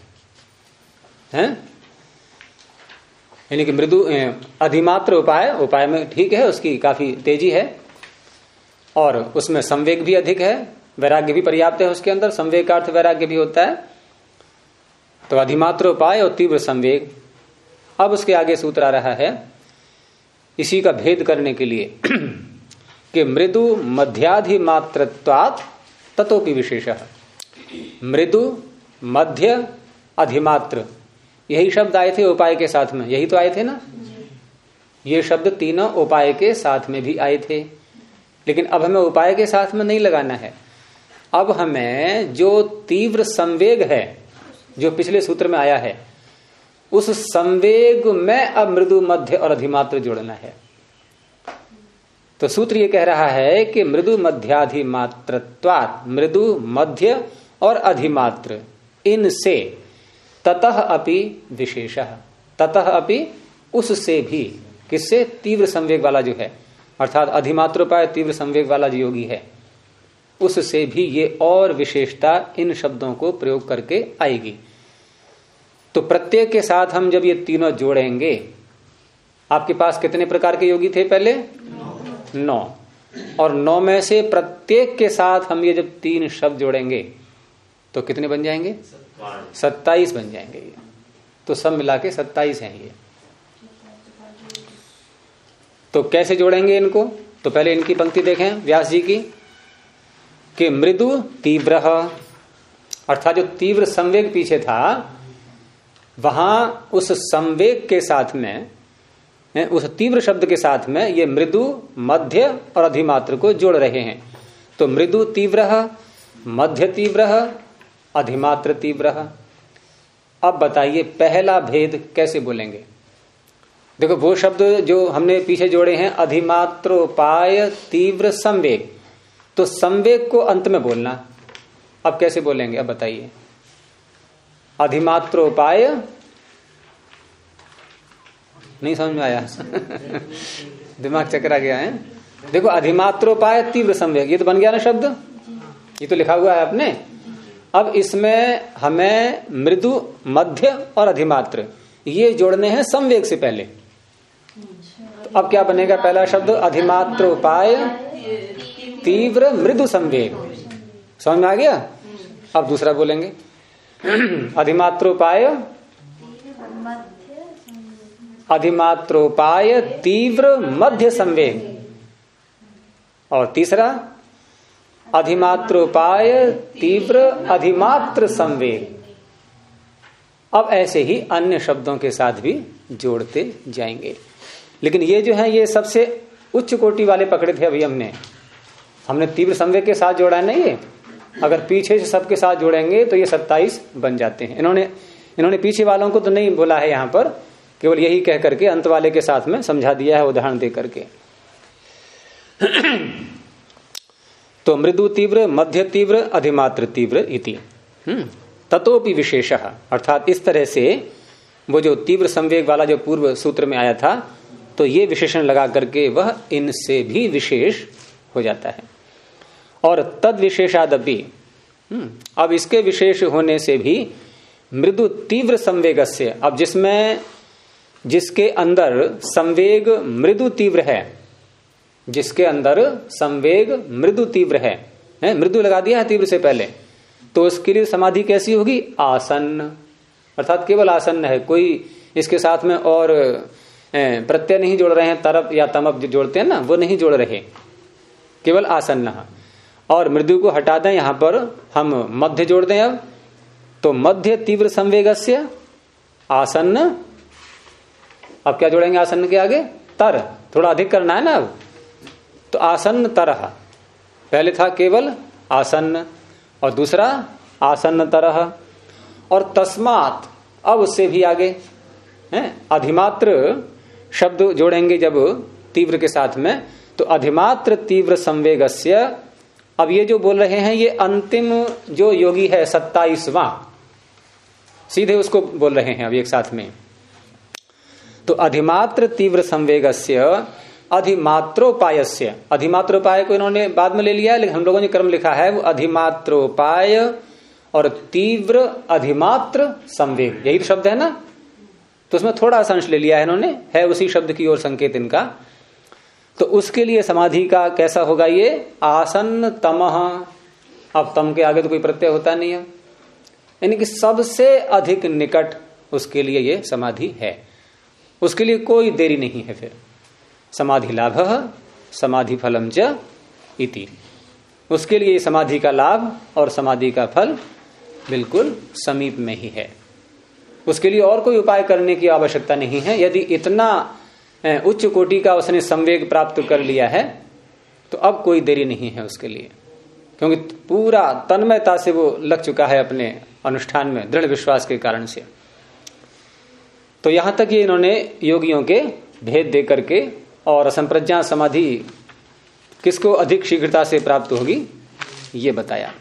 हैं। यानी कि मृदु अधिमात्र उपाय उपाय में ठीक है, उसकी काफ़ी तेज़ी है। और उसमें संवेग भी अधिक है, वैराग्य भी पर्याप्त है उसके अंदर संवेग का अर्थ वैराग्य भी होता है। तो अधिमात्र उपाय और तीव्र संवेग। अब उसके आगे सूत्र आ रहा है, इसी का भेद करने के लिए, कि मृदु मध्याधिमात्रत्वात् तथोपि विशेष। मृदु मध्य अधिमात्र। यही शब्द आए थे उपाय के साथ में। यही तो आए थे ना? ये शब्द तीनों उपाय के साथ में भी आए थे। लेकिन अब हमें उपाय के साथ में नहीं लगाना है। अब हमें जो तीव्र संवेग है, जो पिछले सूत्र में आया है, उस संवेग में अब मृदु, मध्य और अधिमात्र जोड़ना है। तो सूत्र ये कह रहा है कि मृदु, मध्याधिमात्रत्वात्, मृदु, मध्य और अधिमात्र, इनसे ततः अपि विशेष। ततः अपि उससे भी, किससे? तीव्र संवेग वाला जो है। अर्थात अधिमात्रोपाय तीव्र संवेग वाला योगी है, उससे भी ये और विशेषता इन शब्दों को प्रयोग करके आएगी। तो प्रत्येक के साथ हम जब ये तीनों जोड़ेंगे, आपके पास कितने प्रकार के योगी थे पहले? नौ। और नौ में से प्रत्येक के साथ हम ये जब तीन शब्द जोड़ेंगे तो कितने बन जाएँगे? सत्ताईस। बन जाएँगे। ये तो सब मिला के सत्ताईस है ये। तो कैसे जोड़ेंगे इनको? तो पहले इनकी पंक्ति देखें, व्यास जी की, कि मृदु तीव्र, अर्थात जो तीव्र संवेग पीछे था, वहाँ उस संवेग के साथ में उस तीव्र शब्द के साथ में ये मृदु, मध्य और अधिमात्र को जोड़ रहे हैं। तो मृदु तीव्र, मध्य तीव्र, अधिमात्र तीव्र। अब बताइए, पहला भेद कैसे बोलेंगे? देखो, वो शब्द जो हमने पीछे जोड़े हैं, अधिमात्रोपाय तीव्र संवेग। तो संवेग को अंत में बोलना। अब कैसे बोलेंगे? अब बताइए। अधिमात्रोपाय? नहीं समझ में आया। दिमाग चकरा गया है। देखो, अधिमात्रोपाय तीव्र संवेग, ये तो बन गया ना शब्द? ये तो लिखा हुआ है आपने। अब इसमें हमें मृदु, मध्य और अधिमात्र, ये जोड़ने हैं संवेग से पहले। अब क्या बनेगा पहला शब्द? अधिमात्र उपाय, तीव्र मृदु संवेग। समझ में आ गया? अब दूसरा बोलेंगे। अधिमात्रोपाय अधिमात्रोपाय तीव्र मध्य संवेग। और तीसरा अधिमात्रोपाय तीव्र अधिमात्र संवेग। अब ऐसे ही अन्य शब्दों के साथ भी जोड़ते जाएँगे। लेकिन ये जो है ये सबसे उच्च कोटि वाले पकड़े थे अभी हमने। हमने तीव्र संवेग के साथ जोड़ा है ना ये? अगर पीछे से सबके साथ जोड़ेंगे तो ये सत्ताईस बन जाते हैं। इन्होंने इन्होंने पीछे वालों को तो नहीं बोला है यहाँ पर केवल यही कह करके अंत वाले के साथ में समझा दिया है उदाहरण दे करके। तो मृदु तीव्र मध्य तीव्र अधिमात्र तीव्र इति। हम्म, ततोपि विशेष। अर्थात इस तरह से वो जो तीव्र संवेग वाला जो पूर्व सूत्र में आया था तो ये विशेषण लगा करके वह इनसे भी विशेष हो जाता है। और तद विशेषादपि हम्म, अब इसके विशेष होने से भी मृदु तीव्र संवेग से अब जिसमें जिसके अंदर संवेग मृदु तीव्र है जिसके अंदर संवेग मृदु तीव्र है, है मृदु लगा दिया है तीव्र से पहले तो उसके लिए समाधि कैसी होगी? आसन्न अर्थात केवल आसन्न है कोई इसके साथ में और प्रत्यय नहीं जोड़ रहे हैं, तरप या तमप जो जोड़ते हैं ना, वो नहीं जोड़ रहे। केवल आसन्न। और मृदु को हटा दें, यहाँ पर हम मध्य जोड़ दें अब। तो मध्य तीव्र संवेग आसन्न। अब क्या जोड़ेंगे आसन्न के आगे? तर। थोड़ा अधिक करना है ना अब। तो आसन्न तरह। पहले था केवल आसन्न, और दूसरा आसन्न तरह। और तस्मात, अब उससे भी आगे, है, अधिमात्र शब्द जोड़ेंगे जब तीव्र के साथ में तो अधिमात्र तीव्र संवेग अब ये जो बोल रहे हैं, ये अंतिम जो योगी है, सत्ताईसवां। सीधे उसको बोल रहे हैं अब एक साथ में। तो अधिमात्र तीव्र संवेग अधिमात्रोपाय से अधिमात्रोपाय को इन्होंने बाद में ले लिया, लेकिन हम लोगों ने क्रम लिखा है, वो अधिमात्रोपाय और तीव्र अधिमात्र संवेग। यही तो शब्द है ना? तो उसमें थोड़ा सा अंश ले लिया है इन्होंने, है उसी शब्द की ओर संकेत इनका। तो उसके लिए समाधि का कैसा होगा ये? आसन तम। अब तम के आगे तो कोई प्रत्यय होता नहीं है। यानी कि सबसे अधिक निकट उसके लिए ये समाधि है। उसके लिए कोई देरी नहीं है फिर। समाधि लाभ, समाधि फलम च इति। उसके लिए समाधि का लाभ और समाधि का फल बिल्कुल समीप में ही है। उसके लिए और कोई उपाय करने की आवश्यकता नहीं है। यदि इतना उच्च कोटि का उसने संवेग प्राप्त कर लिया है तो अब कोई देरी नहीं है उसके लिए। क्योंकि पूरा तन्मयता से वो लग चुका है अपने अनुष्ठान में, दृढ़ विश्वास के कारण से। तो यहाँ तक ये इन्होंने योगियों के भेद दे करके और असंप्रज्ञा समाधि किसको अधिक शीघ्रता से प्राप्त होगी, ये बताया।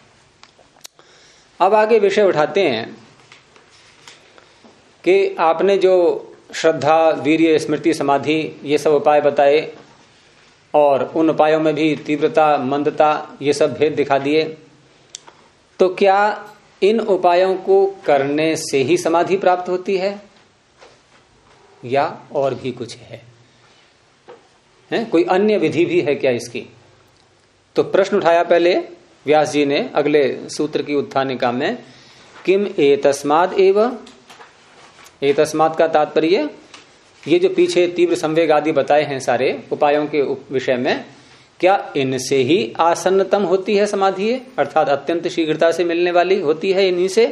अब आगे विषय उठाते हैं। कि आपने जो श्रद्धा, वीर्य, स्मृति, समाधि, ये सब उपाय बताए और उन उपायों में भी तीव्रता, मंदता, ये सब भेद दिखा दिए तो क्या इन उपायों को करने से ही समाधि प्राप्त होती है? या और भी कुछ है? है? कोई अन्य विधि भी है क्या इसकी? तो प्रश्न उठाया पहले व्यास जी ने अगले सूत्र की उत्थानिका में, किम ए तस्माद एव ए तस्माद का तात्पर्य, ये जो पीछे तीव्र संवेग आदि बताए हैं सारे उपायों के विषय में, क्या इनसे ही आसन्नतम होती है समाधि अर्थात अत्यंत शीघ्रता से मिलने वाली होती है इन्हीं से?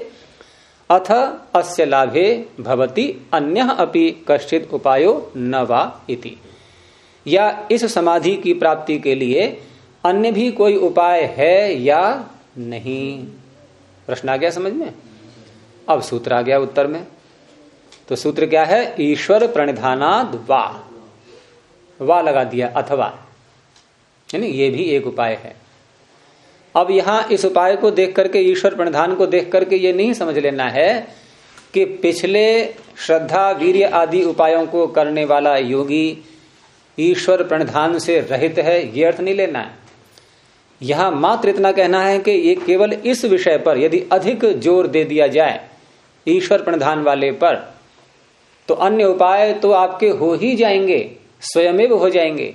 अथ अस्य लाभे भवती अन्य अपि कश्चित उपायो न वा इति। या इस समाधि की प्राप्ति के लिए अन्य भी कोई उपाय है या नहीं? प्रश्न आ गया समझ में? अब सूत्र आ गया उत्तर में। तो सूत्र क्या है? ईश्वर प्रणिधानाद वा। वा लगा दिया, अथवा। यानी ये भी एक उपाय है। अब यहाँ इस उपाय को देख करके, ईश्वर प्रणिधान को देख करके ये नहीं समझ लेना है कि पिछले श्रद्धा, वीर्य आदि उपायों को करने वाला योगी ईश्वर प्रणिधान से रहित है, ये अर्थ नहीं लेना है। यहाँ मात्र इतना कहना है कि ये केवल इस विषय पर, यदि अधिक ज़ोर दे दिया जाए ईश्वर प्रणिधान वाले पर तो अन्य उपाय तो आपके हो ही जाएँगे स्वयं हो जाएँगे।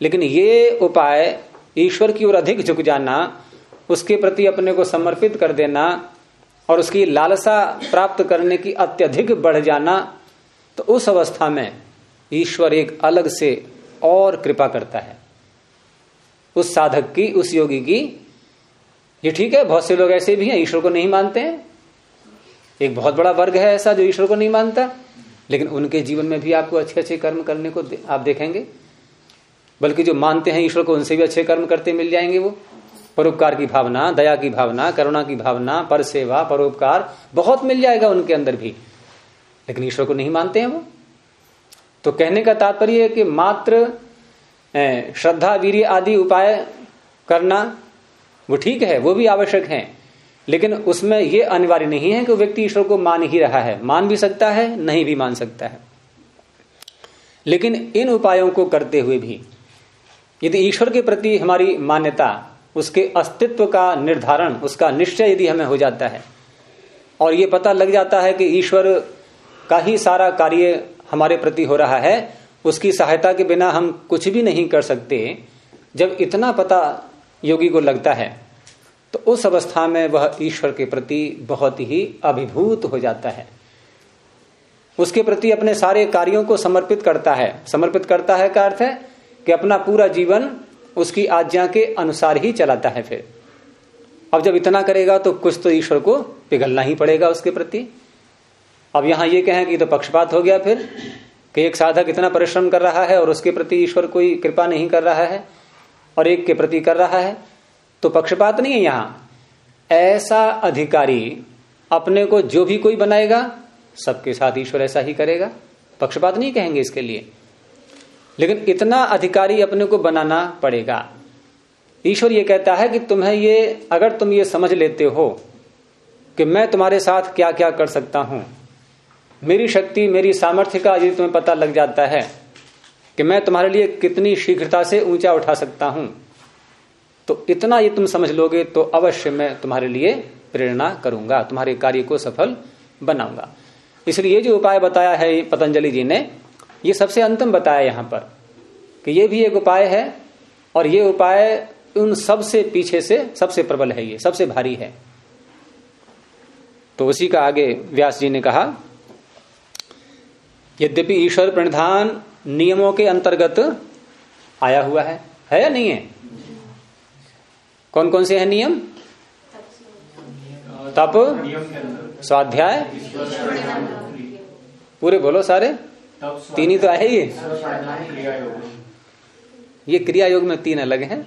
लेकिन ये उपाय ईश्वर की ओर अधिक झुक जाना, उसके प्रति अपने को समर्पित कर देना और उसकी लालसा प्राप्त करने की अत्यधिक बढ़ जाना तो उस अवस्था में ईश्वर एक अलग से और कृपा करता है। उस साधक की, उस योगी की, ये ठीक है, बहुत से लोग ऐसे भी हैं, ईश्वर को नहीं मानते हैं। एक बहुत बड़ा वर्ग है ऐसा जो ईश्वर को नहीं मानता। लेकिन उनके जीवन में भी आपको अच्छे अच्छे कर्म करने को दे, आप देखेंगे। बल्कि जो मानते हैं ईश्वर को उनसे भी अच्छे कर्म करते मिल जाएँगे वो। परोपकार की भावना दया की भावना करुणा की भावना पर सेवा परोपकार बहुत मिल जाएगा उनके अंदर भी। लेकिन ईश्वर को नहीं मानते हैं वो। तो कहने का तात्पर्य है कि मात्र श्रद्धा वीर आदि उपाय करना वो ठीक है वो भी आवश्यक है। लेकिन उसमें यह अनिवार्य नहीं है कि व्यक्ति ईश्वर को मान ही रहा है। मान भी सकता है, नहीं भी मान सकता है। लेकिन इन उपायों को करते हुए भी, यदि ईश्वर के प्रति हमारी मान्यता, उसके अस्तित्व का निर्धारण, उसका निश्चय यदि हमें हो जाता है, और ये पता लग जाता है कि ईश्वर का ही सारा कार्य हमारे प्रति हो रहा है, उसकी सहायता के बिना हम कुछ भी नहीं कर सकते, जब इतना पता योगी को लगता है तो उस अवस्था में वह ईश्वर के प्रति बहुत ही अभिभूत हो जाता है। उसके प्रति अपने सारे कार्यों को समर्पित करता है। समर्पित करता है का अर्थ है कि अपना पूरा जीवन उसकी आज्ञा के अनुसार ही चलाता है फिर। अब जब इतना करेगा तो कुछ तो ईश्वर को पिघलना ही पड़ेगा उसके प्रति। अब यहाँ ये कहें कि तो पक्षपात हो गया फिर, कि एक साधक इतना परिश्रम कर रहा है और उसके प्रति ईश्वर कोई कृपा नहीं कर रहा है और एक के प्रति कर रहा है। तो पक्षपात नहीं है यहाँ। ऐसा अधिकारी अपने को जो भी कोई बनाएगा, सबके साथ ईश्वर ऐसा ही करेगा। पक्षपात नहीं कहेंगे इसके लिए। लेकिन इतना अधिकारी अपने को बनाना पड़ेगा। ईश्वर ये कहता है कि तुम्हें ये, अगर तुम ये समझ लेते हो कि मैं तुम्हारे साथ क्या क्या कर सकता हूँ, मेरी शक्ति, मेरी सामर्थ्य का यदि तुम्हें पता लग जाता है कि मैं तुम्हारे लिए कितनी शीघ्रता से ऊँचा उठा सकता हूँ तो इतना ये तुम समझ लोगे तो अवश्य मैं तुम्हारे लिए प्रेरणा करूँगा, तुम्हारे कार्य को सफल बनाऊँगा। इसलिए जो उपाय बताया है पतंजलि जी ने, ये सबसे अंतिम बताया यहाँ पर कि ये भी एक उपाय है और ये उपाय उन सबसे पीछे से सबसे प्रबल है ये, सबसे भारी है। तो उसी का आगे व्यास जी ने कहा, यद्यपि ईश्वर प्रणिधान नियमों के अंतर्गत आया हुआ है है या नहीं है? कौन कौन से हैं नियम? तप। स्वाध्याय। पूरे बोलो सारे। तीन ही तो आए ये ये क्रिया योग में तीन अलग हैं।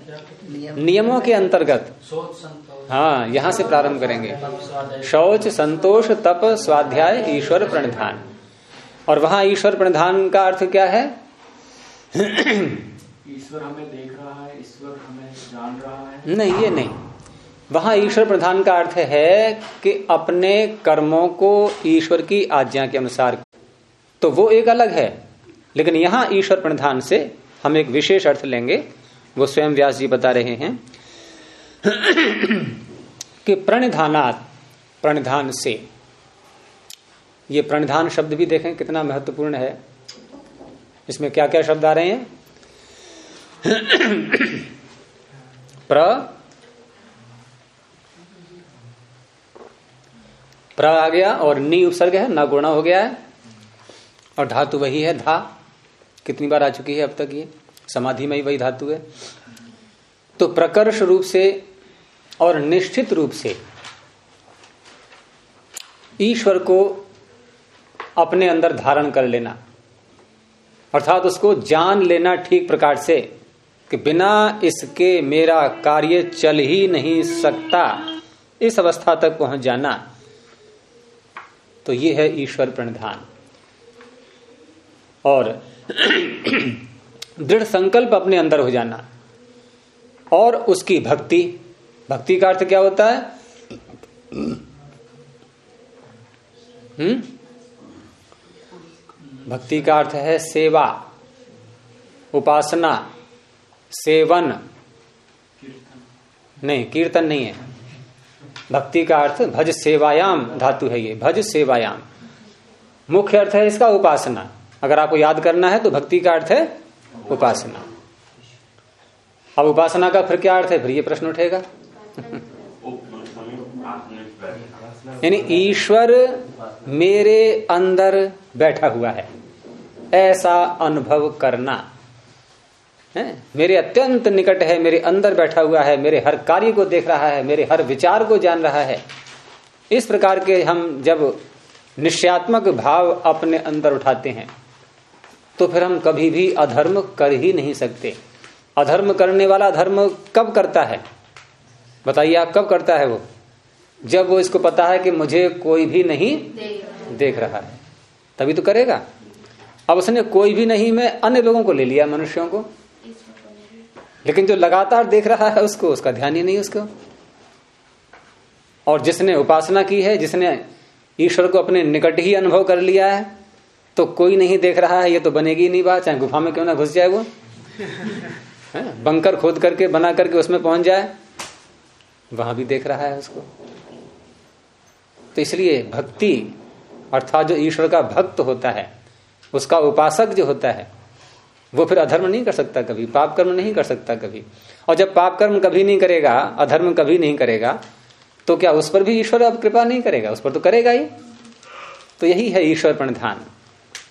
नियमों के अंतर्गत। हाँ यहाँ से प्रारंभ करेंगे। शौच, संतोष, तप, स्वाध्याय, ईश्वर, प्रणिधान। और वहाँ ईश्वर, प्रणिधान का अर्थ क्या है? ईश्वर हमें देख रहा है, ईश्वर हमें जान रहा है। नहीं, ये नहीं। वहाँ ईश्वर प्रधान का अर्थ है कि अपने कर्मों को ईश्वर की आज्ञा के अनुसार। तो वो एक अलग है। लेकिन यहाँ ईश्वर प्रधान से हम एक विशेष अर्थ लेंगे। वो स्वयं व्यास जी बता रहे हैं कि प्रणिधानात, प्रणिधान से। ये प्रणिधान शब्द भी देखें, कितना महत्वपूर्ण है। इसमें क्या क्या शब्द आ रहे हैं? प्र? प्र आ गया और नी उपसर्ग है, न गुणा हो गया है। और धातु वही है, धा। कितनी बार आ चुकी है अब तक ये? समाधि में ही वही धातु है। तो प्रकर्ष रूप से और निश्चित रूप से ईश्वर को अपने अंदर धारण कर लेना। अर्थात उसको जान लेना ठीक प्रकार से। कि बिना इसके मेरा कार्य चल ही नहीं सकता। इस अवस्था तक पहुँच जाना। तो ये है ईश्वर प्रणिधान। और दृढ़ संकल्प अपने अंदर हो जाना। और उसकी भक्ति। भक्ति का अर्थ क्या होता है? हम्म? भक्ति का अर्थ है सेवा, उपासना। सेवन। नहीं, कीर्तन नहीं है। भक्ति का अर्थ भज सेवायाम धातु है ये, भज सेवायाम। मुख्य अर्थ है इसका उपासना। अगर आपको याद करना है तो भक्ति का अर्थ है उपासना। अब उपासना का फिर क्या अर्थ है? फिर ये प्रश्न उठेगा। यानी ईश्वर मेरे अंदर बैठा हुआ है। ऐसा अनुभव करना। है? मेरे अत्यंत निकट है, मेरे अंदर बैठा हुआ है, मेरे हर कार्य को देख रहा है, मेरे हर विचार को जान रहा है। इस प्रकार के हम जब निश्चयात्मक भाव अपने अंदर उठाते हैं तो फिर हम कभी भी अधर्म कर ही नहीं सकते। अधर्म करने वाला धर्म कब करता है? बताइए आप, कब करता है वो? जब वो इसको पता है कि मुझे कोई भी नहीं देख रहा है। तभी तो करेगा। अब उसने कोई भी नहीं, मैं अन्य लोगों को ले लिया, मनुष्यों को। लेकिन जो लगातार देख रहा है उसको उसका ध्यान ही नहीं उसको और जिसने उपासना की है जिसने ईश्वर को अपने निकट ही अनुभव कर लिया है तो कोई नहीं देख रहा है ये तो बनेगी नहीं बात चाहे गुफा में क्यों ना घुस जाए वो है? बंकर खोद करके बना करके उसमें पहुँच जाए वहाँ भी देख रहा है उसको तो इसलिए भक्ति अर्थात जो ईश्वर का भक्त होता है उसका उपासक जो होता है वो फिर अधर्म नहीं कर सकता कभी, पाप कर्म नहीं कर सकता कभी। और जब पाप कर्म कभी नहीं करेगा, अधर्म कभी नहीं करेगा तो क्या उस पर भी ईश्वर अब कृपा नहीं करेगा? उस पर तो करेगा ही। तो यही है ईश्वर प्रणिधान।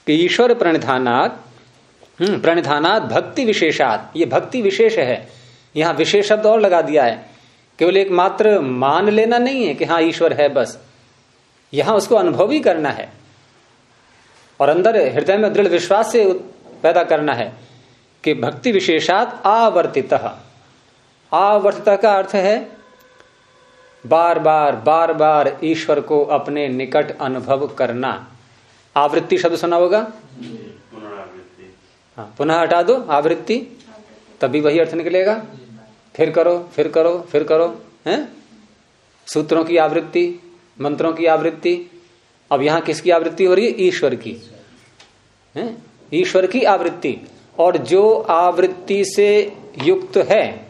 कि ईश्वर प्रणिधानात हम्म प्रणिधानात भक्ति विशेषात, ये भक्ति विशेष है। यहाँ विशेष शब्द और लगा दिया है। केवल एक मात्र मान लेना नहीं है कि हाँ ईश्वर है बस। यहाँ उसको अनुभव ही करना है। और अंदर हृदय में दृढ़ विश्वास से पैदा करना है कि भक्ति विशेषात आवर्तित। आवर्तित का अर्थ है बार बार बार बार ईश्वर को अपने निकट अनुभव करना। आवृत्ति शब्द सुना होगा? हाँ पुनः हटा दो आवृत्ति। तभी वही अर्थ निकलेगा। फिर करो फिर करो फिर करो हैं? सूत्रों की आवृत्ति मंत्रों की आवृत्ति। अब यहाँ किसकी आवृत्ति हो रही है? ईश्वर की। है? ईश्वर की आवृत्ति, और जो आवृत्ति से युक्त है,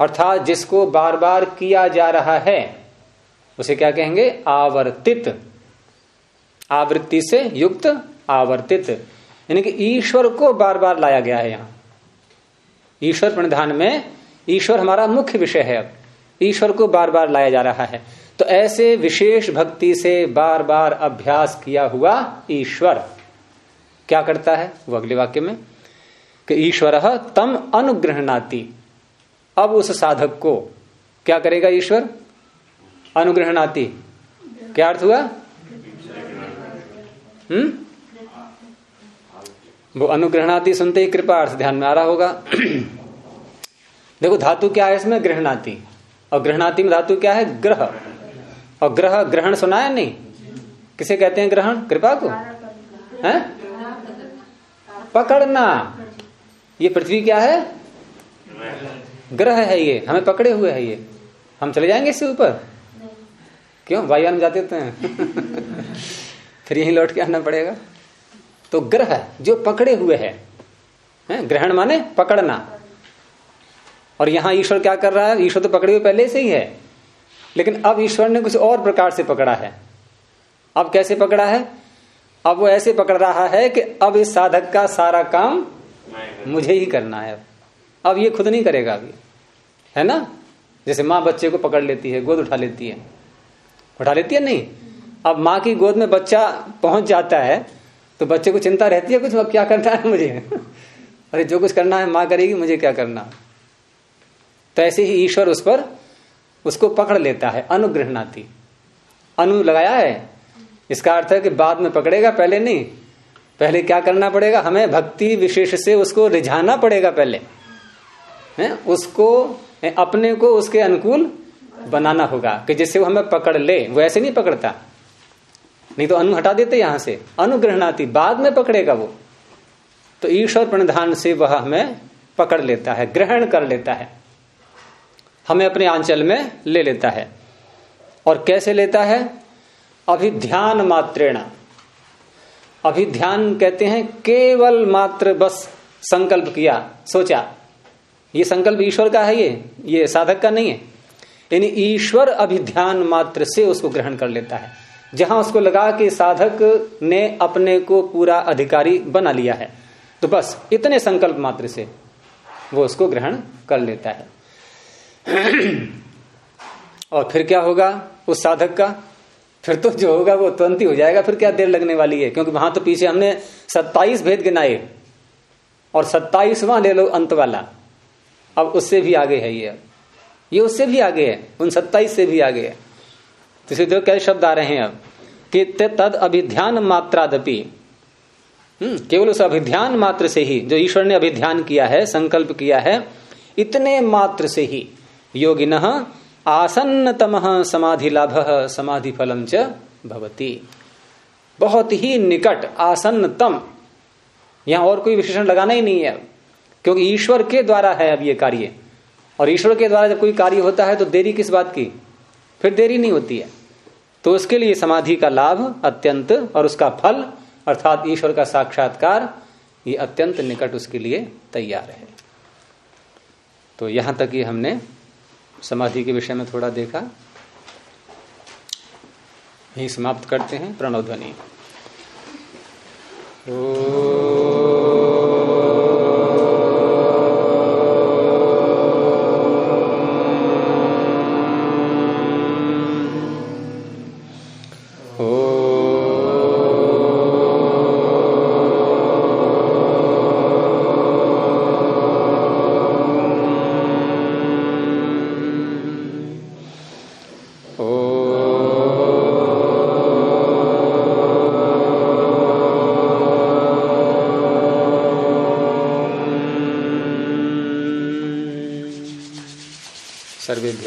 अर्थात जिसको बार बार किया जा रहा है, उसे क्या कहेंगे? आवर्तित। आवृत्ति से युक्त, आवर्तित। यानी कि ईश्वर को बार बार लाया गया है यहाँ। ईश्वर प्रणिधान में ईश्वर हमारा मुख्य विषय है अब। ईश्वर को बार बार लाया जा रहा है। तो ऐसे विशेष भक्ति से बार बार अभ्यास किया हुआ ईश्वर। क्या करता है? वो अगले वाक्य में, कि ईश्वर तम अनुग्रहणाती। अब उस साधक को क्या करेगा ईश्वर? अनुग्रहणाती। क्या अर्थ हुआ? हम्म? वो अनुग्रहणाती सुनते ही कृपा अर्थ ध्यान में आ रहा होगा। देखो, धातु क्या है इसमें? ग्रहणाती। और ग्रहणाती में धातु क्या है? ग्रह। और ग्रह, ग्रहण सुना है नहीं? किसे कहते हैं ग्रहण? कृपा को? है? पकड़ना। ये पृथ्वी क्या है? ग्रह है ये। हमें पकड़े हुए है ये। हम चले जाएँगे इससे ऊपर? क्यों? वायुयान में जाते हैं। फिर यहीं लौट के आना पड़ेगा। तो ग्रह जो पकड़े हुए है, है? ग्रहण माने पकड़ना। और यहाँ ईश्वर क्या कर रहा है? ईश्वर तो पकड़े हुए पहले से ही है। लेकिन अब ईश्वर ने कुछ और प्रकार से पकड़ा है। अब कैसे पकड़ा है? अब वो ऐसे पकड़ रहा है कि अब इस साधक का सारा काम मुझे ही करना है। अब ये खुद नहीं करेगा अभी। है ना? जैसे माँ बच्चे को पकड़ लेती है, गोद उठा लेती है। उठा लेती है? नहीं। अब माँ की गोद में बच्चा पहुँच जाता है तो बच्चे को चिंता रहती है, कुछ क्या करना है मुझे? अरे, जो कुछ करना है, माँ करेगी, मुझे क्या करना? तो ऐसे ही ईश्वर उस पर उसको पकड़ लेता है अनुग्रहणाती अनु लगाया है? इसका अर्थ है कि बाद में पकड़ेगा, पहले नहीं। पहले क्या करना पड़ेगा? हमें भक्ति विशेष से उसको रिझाना पड़ेगा पहले। है? उसको, अपने को उसके अनुकूल बनाना होगा कि जिससे वो हमें पकड़ ले। वो ऐसे नहीं पकड़ता। नहीं तो अनु हटा देते यहाँ से। अनुग्रहणाती, बाद में पकड़ेगा वो। तो ईश्वर प्रणधान से वह हमें पकड़ लेता है, ग्रहण कर लेता है। हमें अपने आंचल में ले लेता है। और कैसे लेता है? अभिध्यान मात्रेण अभिध्यान कहते हैं, केवल मात्र बस संकल्प किया, सोचा। ये संकल्प ईश्वर का है ये ये साधक का नहीं है। यानी ईश्वर अभिध्यान मात्र से उसको ग्रहण कर लेता है। जहाँ उसको लगा कि साधक ने अपने को पूरा अधिकारी बना लिया है तो बस इतने संकल्प मात्र से वो उसको ग्रहण कर लेता है। और फिर क्या होगा, उस साधक का? फिर तो जो होगा वो तुरंत ही हो जाएगा, फिर क्या देर लगने वाली है? क्योंकि वहाँ तो पीछे हमने सत्ताईस भेद गिनाए और सत्ताईसवां ले लो अंत वाला। अब उससे भी आगे है ये। ये उससे भी आगे है, उन सत्ताईस से भी आगे है। तो इसे देखो कैसे शब्द आ रहे हैं अब। कि तद अभिध्यान मात्रादपि। हम्म केवल उस अभिध्यान मात्र से ही, जो ईश्वर ने अभिध्यान किया है, संकल्प किया है, इतने मात्र से ही योगिन आसन्नतम समाधि लाभ समाधि फलम च भवती। बहुत ही निकट, आसन्नतम। यहाँ और कोई विशेषण लगाना ही नहीं है, क्योंकि ईश्वर के द्वारा है अब ये कार्य। और ईश्वर के द्वारा जब कोई कार्य होता है तो देरी किस बात की? फिर देरी नहीं होती है। तो उसके लिए समाधि का लाभ अत्यंत, और उसका फल, अर्थात ईश्वर का साक्षात्कार, ये अत्यंत निकट उसके लिए तैयार है। तो यहाँ तक ही हमने समाधि के विषय में थोड़ा देखा। यही समाप्त करते हैं प्रणव ध्वनि। सर्वेभ्यो